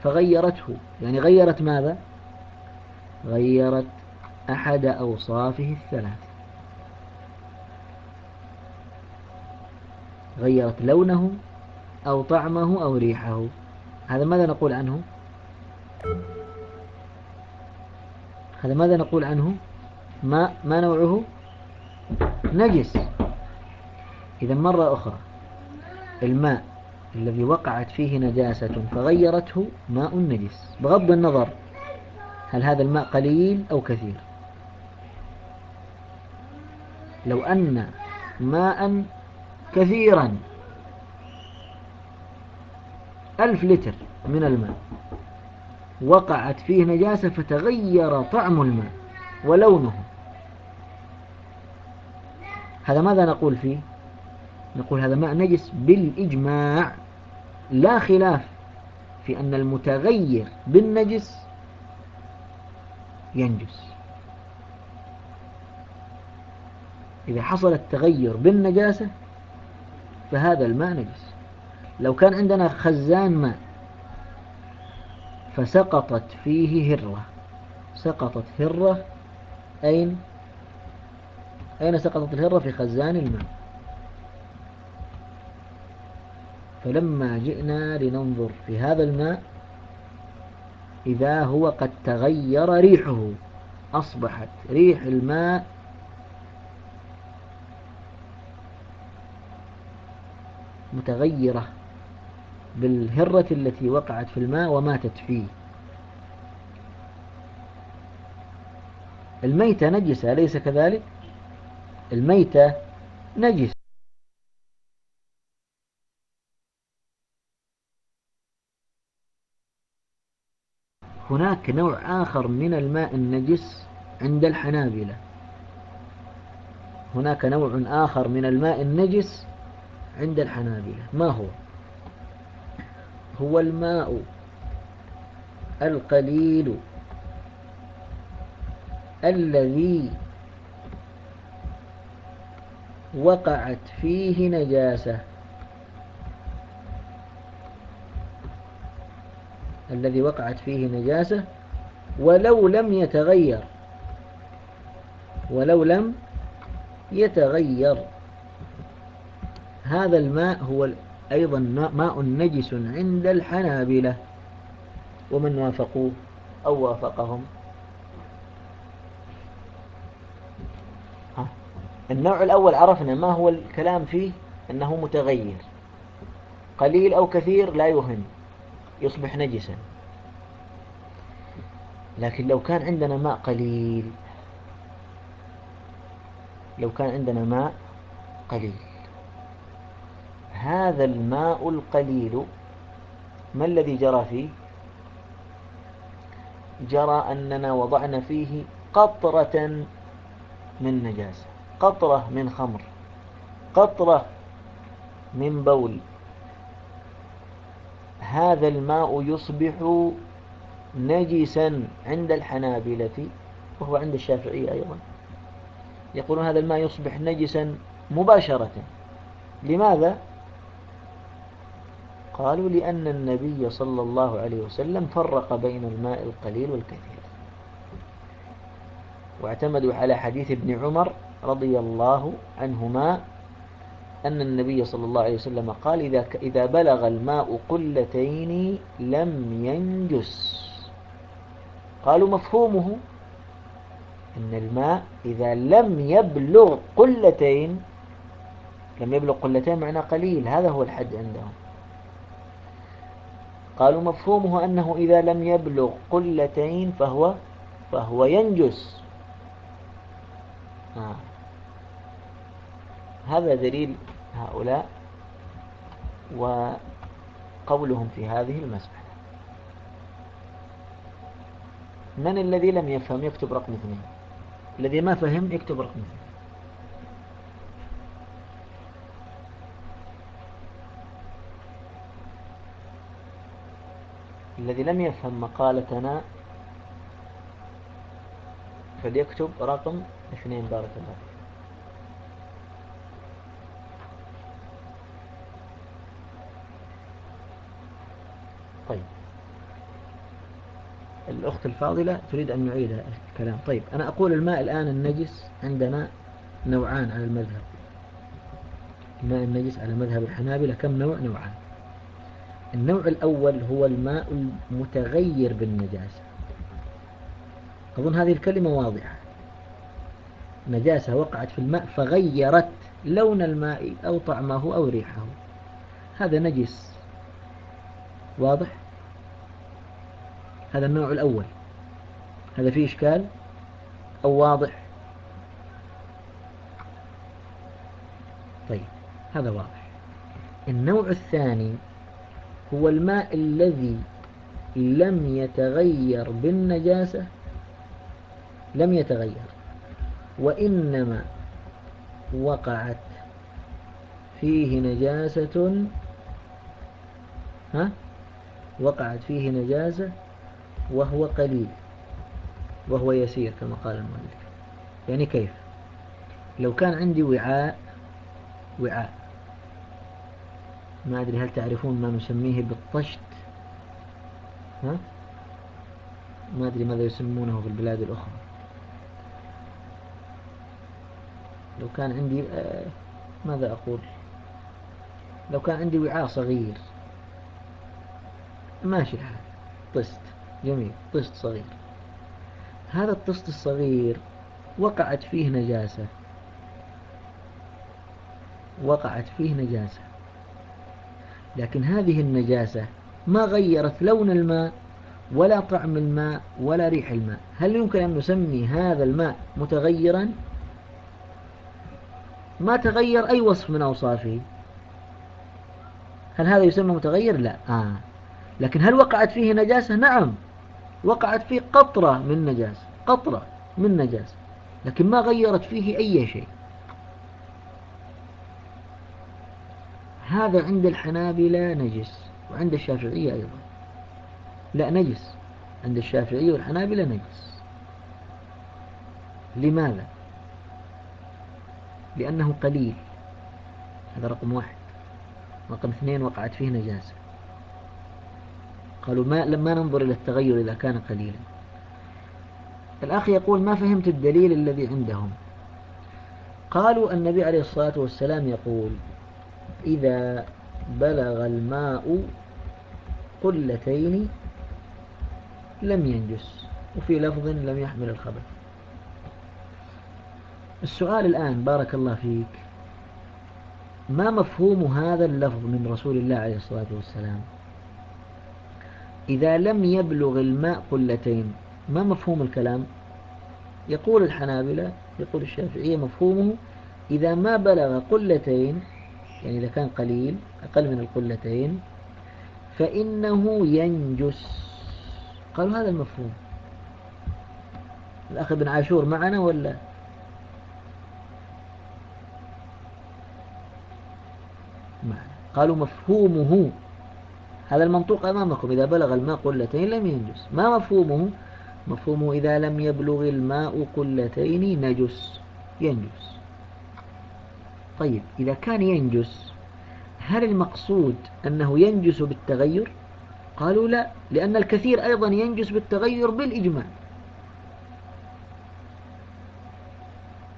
فغيرته. يعني غيرت ماذا؟ غيرت أحد أوصافه الثلاث. غيرت لونه أو طعمه أو ريحه. هذا ماذا نقول عنه؟ هذا ماذا نقول عنه؟ ما, ما نوعه؟ نجس. إذا مرة أخرى الماء الذي وقعت فيه نجاسة فغيرته ماء نجس. بغض النظر هل هذا الماء قليل أو كثير. لو أن ماء كثيرا ألف لتر من الماء. وقعت فيه نجاسة فتغير طعم الماء ولونه. هذا ماذا نقول فيه؟ نقول هذا ماء نجس بالإجماع. لا خلاف في أن المتغير بالنجس ينجس. إذا حصل التغير بالنجاسة فهذا الماء نجس. لو كان عندنا خزان ماء فسقطت فيه هرة. سقطت هرة. أين؟ أين سقطت الهرة؟ في خزان الماء. فلما جئنا لننظر في هذا الماء إذا هو قد تغير ريحه. أصبحت ريح الماء متغيرة. بالهرة التي وقعت في الماء وماتت فيه. الميتة نجسة أليس كذلك؟ الميتة نجس هناك نوع آخر من الماء النجس عند الحنابلة. هناك نوع آخر من الماء النجس عند الحنابلة. ما هو؟ هو الماء القليل الذي وقعت فيه نجاسة الذي وقعت فيه نجاسة ولو لم يتغير ولو لم يتغير. هذا الماء هو أيضا ماء نجس عند الحنابلة. ومن وافقوه أو وافقهم؟ النوع الأول عرفنا ما هو الكلام فيه أنه متغير. قليل أو كثير لا يهم. يصبح نجسا. لكن لو كان عندنا ماء قليل لو كان عندنا ماء قليل. هذا الماء القليل ما الذي جرى فيه؟ جرى أننا وضعنا فيه قطرة من نجاسة قطرة من خمر قطرة من بول. هذا الماء يصبح نجسا عند الحنابلة وهو عند الشافعية أيضا. يقولون هذا الماء يصبح نجسا مباشرة. لماذا؟ قالوا لأن النبي صلى الله عليه وسلم فرق بين الماء القليل والكثير. واعتمدوا على حديث ابن عمر رضي الله عنهما أن النبي صلى الله عليه وسلم قال إذا, إذا بلغ الماء قلتين لم ينجس. قالوا مفهومه أن الماء إذا لم يبلغ قلتين لم يبلغ قلتين معنى قليل هذا هو الحد عندهم. قالوا مفهومه أنه إذا لم يبلغ قلتين فهو فهو ينجس. آه. هذا دليل هؤلاء وقولهم في هذه المسألة. من الذي لم يفهم يكتب رقم اثنين؟ الذي ما فهم يكتب رقم اثنين. الذي لم يفهم مقالتنا فليكتب رقم اثنين بارك الله طيب. الأخت الفاضلة تريد أن نعيد الكلام. طيب أنا أقول الماء الآن النجس عندنا نوعان على المذهب. الماء النجس على مذهب الحنابلة كم نوع؟ نوعان. النوع الأول هو الماء المتغير بالنجاسة. أظن هذه الكلمة واضحة. نجاسة وقعت في الماء فغيرت لون الماء أو طعمه أو ريحه. هذا نجس. واضح؟ هذا النوع الأول. هذا فيه إشكال أو واضح؟ طيب هذا واضح. النوع الثاني هو الماء الذي لم يتغير بالنجاسة؟ لم يتغير. وإنما وقعت فيه نجاسة. ها؟ وقعت فيه نجاسة وهو قليل وهو يسير كما قال المؤلف. يعني كيف؟ لو كان عندي وعاء وعاء ما أدري هل تعرفون ما نسميه بالطشت؟ ها؟ ما أدري ماذا يسمونه في البلاد الأخرى. لو كان عندي آه، ماذا أقول؟ لو كان عندي وعاء صغير. ماشي الحال. طست جميل. طست صغير. هذا الطست الصغير وقعت فيه نجاسة. وقعت فيه نجاسة. لكن هذه النجاسة ما غيرت لون الماء ولا طعم الماء ولا ريح الماء. هل يمكن أن نسمي هذا الماء متغيرا؟ ما تغير أي وصف من أوصافه. هل هذا يسمى متغير؟ لا. آه. لكن هل وقعت فيه نجاسة؟ نعم. وقعت فيه قطرة من نجاسة قطرة من نجاسة لكن ما غيرت فيه أي شيء. هذا عند الحنابلة نجس وعند الشافعية أيضا. لا نجس. عند الشافعية والحنابلة نجس. لماذا؟ لأنه قليل. هذا رقم واحد. رقم اثنين وقعت فيه نجاسة. قالوا ما لما ننظر إلى التغير إذا كان قليلا. الأخ يقول ما فهمت الدليل الذي عندهم. قالوا النبي عليه الصلاة والسلام يقول إذا بلغ الماء قلتين لم ينجس وفي لفظ لم يحمل الخبث السؤال الآن بارك الله فيك. ما مفهوم هذا اللفظ من رسول الله عليه الصلاة والسلام؟ إذا لم يبلغ الماء قلتين ما مفهوم الكلام؟ يقول الحنابلة يقول الشافعية مفهومه إذا ما بلغ قلتين يعني إذا كان قليل أقل من القلتين فإنه ينجس. قالوا هذا المفهوم. الأخ ابن عاشور معنا ولا؟ معنا. قالوا مفهومه. هذا المنطوق أمامكم. إذا بلغ الماء قلتين لم ينجس. ما مفهومه؟ مفهومه إذا لم يبلغ الماء قلتين نجس. ينجس. طيب إذا كان ينجس هل المقصود أنه ينجس بالتغير؟ قالوا لا لأن الكثير أيضا ينجس بالتغير بالإجماع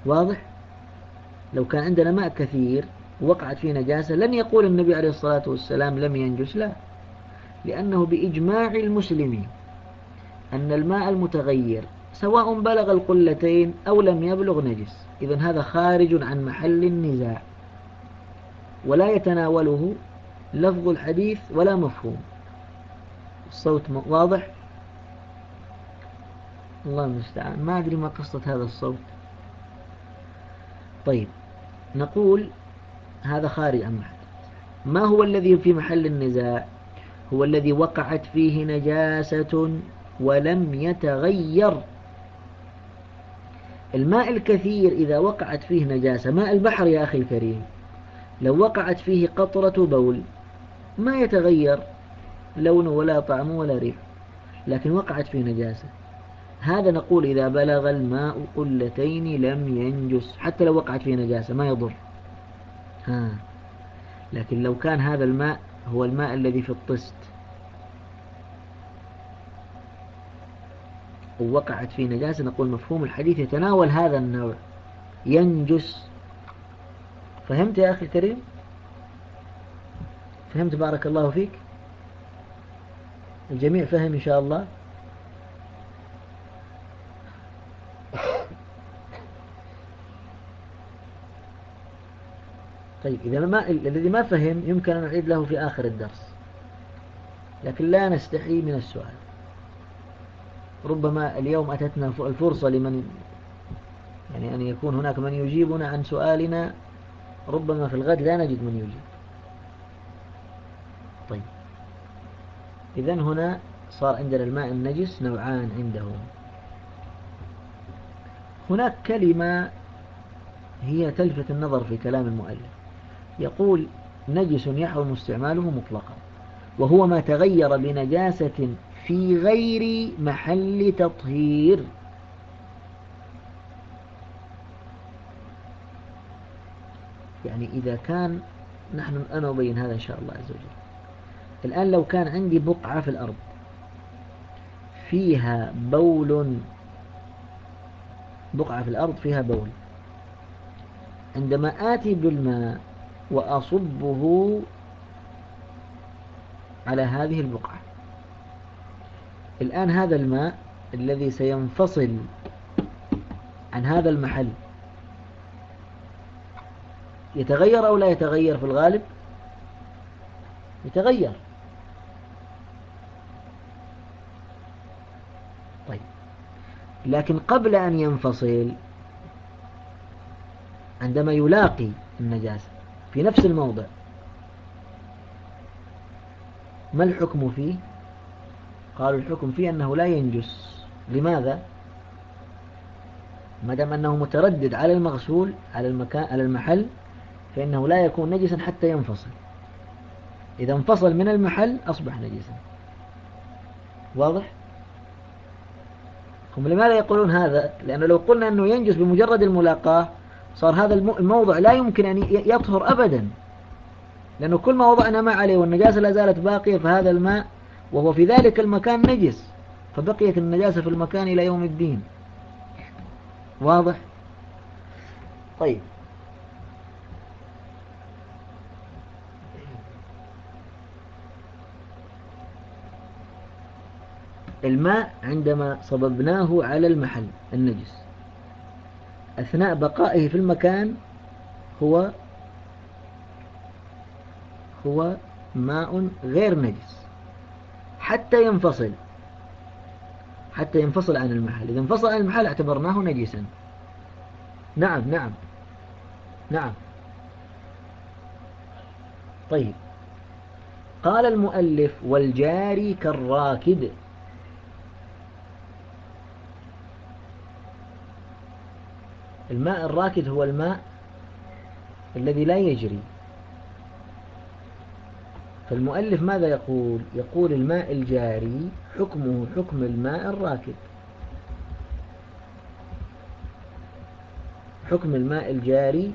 واضح؟ لو كان عندنا ماء كثير وقعت فيه نجاسة لن يقول النبي عليه الصلاة والسلام لم ينجس لا. لأنه بإجماع المسلمين أن الماء المتغير سواء بلغ القلتين أو لم يبلغ نجس. إذن هذا خارج عن محل النزاع. ولا يتناوله لفظ الحديث ولا مفهوم. الصوت واضح؟ الله المستعان. ما أدري ما قصة هذا الصوت. طيب نقول هذا خارج عن محل. ما هو الذي في محل النزاع؟ هو الذي وقعت فيه نجاسة ولم يتغير. الماء الكثير إذا وقعت فيه نجاسة ماء البحر يا أخي الكريم لو وقعت فيه قطرة بول ما يتغير لونه ولا طعمه ولا ريح لكن وقعت فيه نجاسة. هذا نقول إذا بلغ الماء قلتين لم ينجس حتى لو وقعت فيه نجاسة ما يضر. ها. لكن لو كان هذا الماء هو الماء الذي في الطست أو وقعت فيه نجاسة نقول مفهوم الحديث يتناول هذا النوع. ينجس. فهمت يا أخي الكريم؟ فهمت بارك الله فيك؟ الجميع فهم إن شاء الله. طيب إذا ما الذي ما فهم يمكن أن نعيد له في آخر الدرس. لكن لا نستحي من السؤال. ربما اليوم أتتنا الفرصة لمن يعني أن يكون هناك من يجيبنا عن سؤالنا ربما في الغد لا نجد من يجيب. طيب. إذن هنا صار عندنا الماء النجس نوعان عندهم. هناك كلمة هي تلفت النظر في كلام المؤلف. يقول نجس يحرم استعماله مطلقا وهو ما تغير بنجاسة في غير محل تطهير. يعني إذا كان نحن أنا أبين هذا إن شاء الله عز وجل. الآن لو كان عندي بقعة في الأرض فيها بول بقعة في الأرض فيها بول. عندما آتي بالماء وأصبه على هذه البقعة الآن هذا الماء الذي سينفصل عن هذا المحل يتغير أو لا يتغير في الغالب؟ يتغير. طيب. لكن قبل أن ينفصل عندما يلاقي النجاسة في نفس الموضع ما الحكم فيه؟ قالوا الحكم فيه أنه لا ينجس. لماذا؟ ما دام أنه متردد على المغسول على المكان على المحل فإنه لا يكون نجسا حتى ينفصل. إذا انفصل من المحل أصبح نجسا. واضح؟ هم لماذا يقولون هذا؟ لأنه لو قلنا أنه ينجس بمجرد الملاقاة صار هذا الموضع لا يمكن أن يطهر أبدا. لأنه كل ما وضعنا ماء عليه والنجاسة لا زالت باقية فهذا الماء وهو في ذلك المكان نجس فبقيت النجاسة في المكان إلى يوم الدين. واضح؟ طيب. الماء عندما صببناه على المحل النجس أثناء بقائه في المكان هو هو ماء غير نجس. حتى ينفصل. حتى ينفصل عن المحل. إذا انفصل عن المحل اعتبرناه نجسا. نعم نعم. نعم. طيب. قال المؤلف والجاري كالراكد الماء الراكد هو الماء الذي لا يجري. فالمؤلف ماذا يقول؟ يقول الماء الجاري حكمه حكم الماء الراكد. حكم الماء الجاري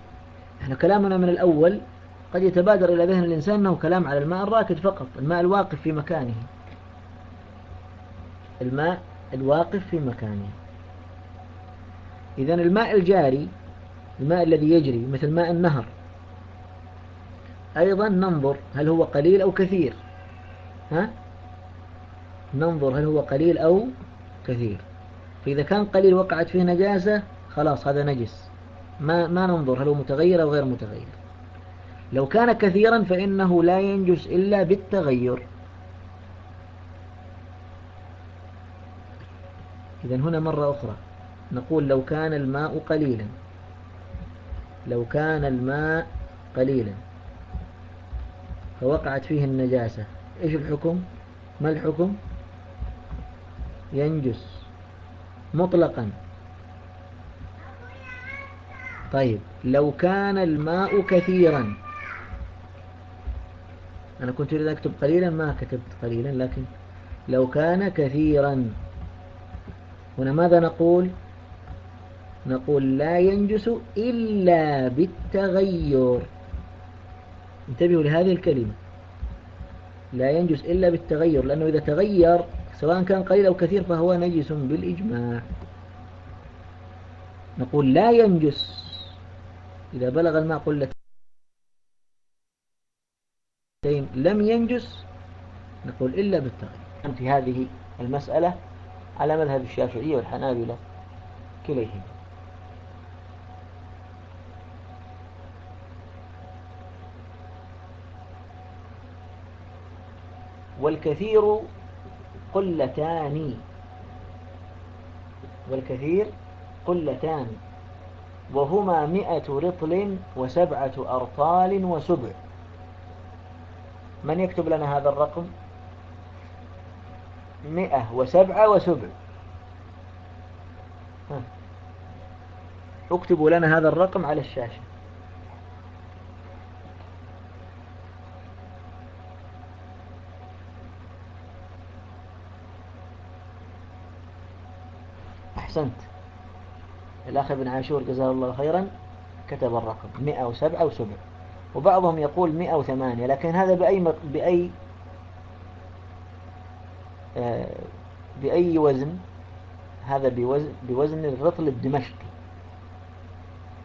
إحنا كلامنا من الأول قد يتبادر إلى ذهن الإنسان أنه كلام على الماء الراكد فقط الماء الواقف في مكانه. الماء الواقف في مكانه. إذا الماء الجاري الماء الذي يجري مثل ماء النهر أيضا ننظر هل هو قليل أو كثير. ها؟ ننظر هل هو قليل أو كثير. فإذا كان قليل وقعت فيه نجاسة خلاص هذا نجس. ما, ما ننظر هل هو متغير أو غير متغير. لو كان كثيرا فإنه لا ينجس إلا بالتغير. إذا هنا مرة أخرى. نقول لو كان الماء قليلا. لو كان الماء قليلا. فوقعت فيه النجاسة. إيش الحكم؟ ما الحكم؟ ينجس. مطلقا. طيب لو كان الماء كثيرا. أنا كنت أريد أكتب قليلا ما كتبت قليلا لكن لو كان كثيرا. هنا ماذا نقول؟ نقول لا ينجس إلا بالتغير. انتبهوا لهذه الكلمة. لا ينجس إلا بالتغير لأنه إذا تغير سواء كان قليل أو كثير فهو نجس بالإجماع. نقول لا ينجس. إذا بلغ الماء قلتين لم ينجس نقول إلا بالتغيير في هذه المسألة على مذهب الشافعية والحنابلة كليهما. والكثير قلتان. والكثير قلتان. وهما مئة رطل وسبعة أرطال وسبع. من يكتب لنا هذا الرقم؟ مئة وسبعة وسبع. اكتبوا لنا هذا الرقم على الشاشة. أحسنت الأخ ابن عاشور جزاه الله خيرا كتب الرقم 107 وسبع وبعضهم يقول 108 لكن هذا بأي بأي آه، بأي وزن؟ هذا بوزن, بوزن الرطل الدمشقي.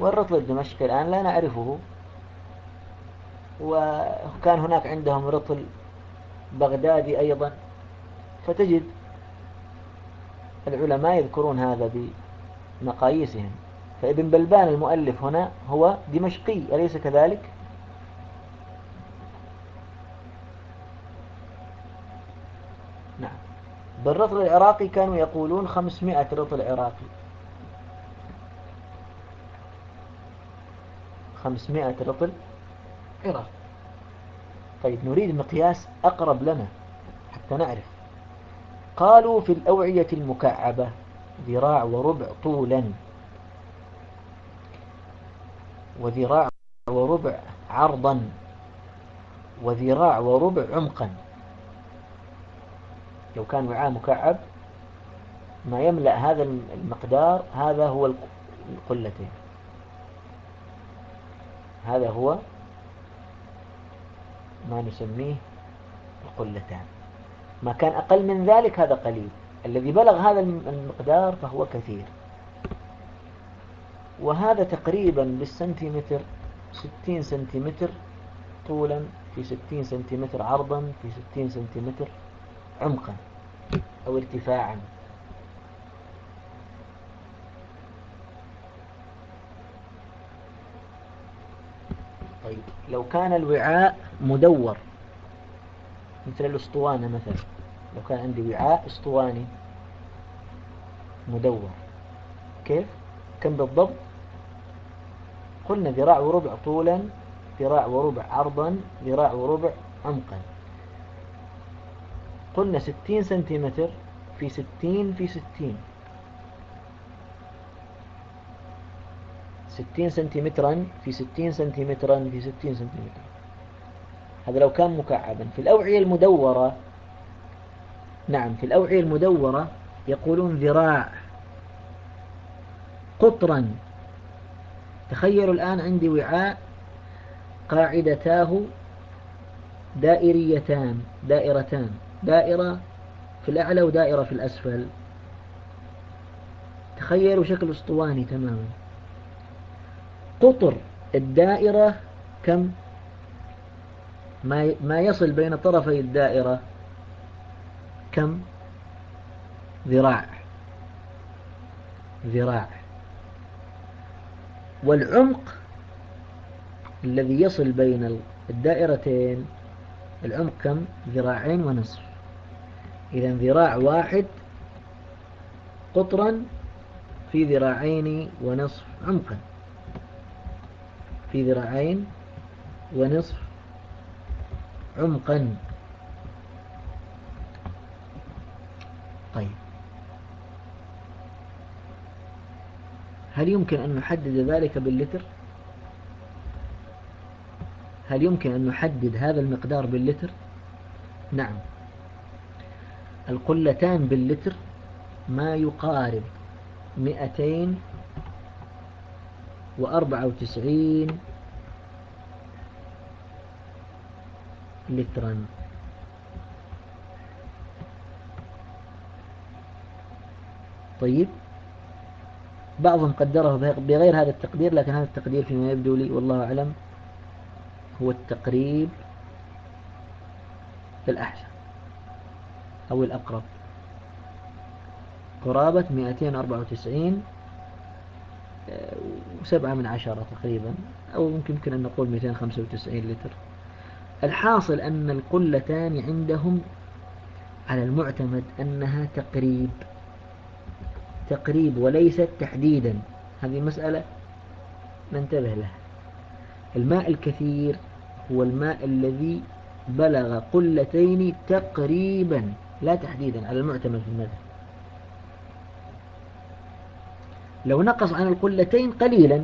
والرطل الدمشقي الآن لا نعرفه. وكان هناك عندهم رطل بغدادي أيضا. فتجد العلماء يذكرون هذا بمقاييسهم. فابن بلبان المؤلف هنا هو دمشقي أليس كذلك؟ نعم. بالرطل العراقي كانوا يقولون خمسمائة رطل عراقي. خمسمائة رطل عراقي. طيب نريد مقياس أقرب لنا حتى نعرف. قالوا في الأوعية المكعبة ذراع وربع طولا. وذراع وربع عرضا. وذراع وربع عمقا. لو كان وعاء مكعب ما يملأ هذا المقدار هذا هو القلتين هذا هو ما نسميه القلتان. ما كان أقل من ذلك هذا قليل. الذي بلغ هذا المقدار فهو كثير. وهذا تقريبا بالسنتيمتر ستين سنتيمتر طولا في ستين سنتيمتر عرضا في ستين سنتيمتر عمقا أو ارتفاعا. طيب لو كان الوعاء مدور مثل الأسطوانة مثلا. لو كان عندي وعاء أسطواني مدور. كيف؟ كم بالضبط؟ قلنا ذراع وربع طولا ذراع وربع عرضا ذراع وربع عمقا. قلنا ستين سنتيمتر في ستين في ستين. ستين سنتيمترا في ستين سنتيمترا في ستين سنتيمترا. هذا لو كان مكعبا. في الأوعية المدورة نعم في الأوعية المدورة يقولون ذراع. قطرا. تخيلوا الآن عندي وعاء قاعدتاه دائريتان دائرتان. دائرة في الأعلى ودائرة في الأسفل. تخيلوا شكل أسطواني تماما. قطر الدائرة كم؟ ما ما يصل بين طرفي الدائرة كم؟ ذراع. ذراع. والعمق الذي يصل بين الدائرتين العمق كم؟ ذراعين ونصف. إذا ذراع واحد قطرا في ذراعين ونصف عمقا. في ذراعين ونصف عمقا طيب هل يمكن أن نحدد ذلك باللتر؟ هل يمكن أن نحدد هذا المقدار باللتر؟ نعم القلتان باللتر ما يقارب 294 لترا. طيب. بعضهم قدره بغير هذا التقدير لكن هذا التقدير فيما يبدو لي والله أعلم هو التقريب الأحسن أو الأقرب. قرابة 294 آه، وسبعة من عشرة تقريبا أو يمكن يمكن أن نقول 295 لتر. الحاصل أن القلتان عندهم على المعتمد أنها تقريب تقريب وليست تحديدا. هذه مسألة ننتبه لها. الماء الكثير هو الماء الذي بلغ قلتين تقريبا لا تحديدا على المعتمد في المذهب. لو نقص عن القلتين قليلا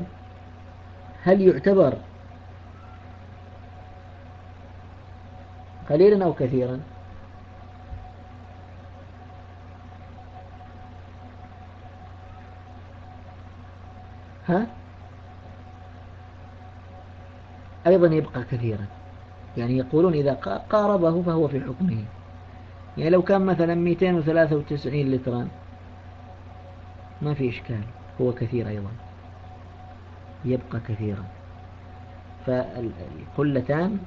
هل يعتبر قليلا أو كثيرا. ها؟ أيضا يبقى كثيرا. يعني يقولون إذا قاربه فهو في حكمه. يعني لو كان مثلا 293 لترا ما في إشكال. هو كثير أيضا. يبقى كثيرا. فالقلتان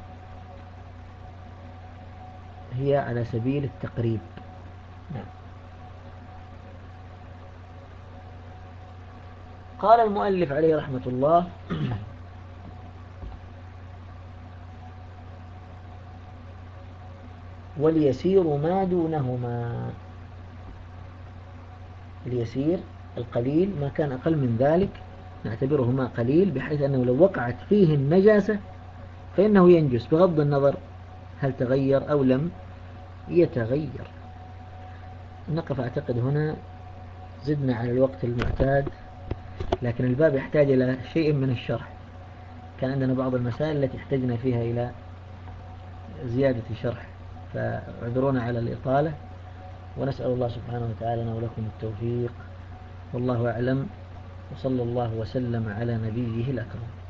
هي على سبيل التقريب. نعم. قال المؤلف عليه رحمة الله واليسير ما دونهما. اليسير القليل ما كان أقل من ذلك نعتبره ماء قليل بحيث أنه لو وقعت فيه النجاسة فإنه ينجس بغض النظر هل تغير أو لم. يتغير. نقف أعتقد هنا. زدنا على الوقت المعتاد لكن الباب يحتاج إلى شيء من الشرح. كان عندنا بعض المسائل التي احتجنا فيها إلى زيادة شرح فاعذرونا على الإطالة. ونسأل الله سبحانه وتعالى ولكم التوفيق. والله أعلم. وصلى الله وسلم على نبيه الأكرم.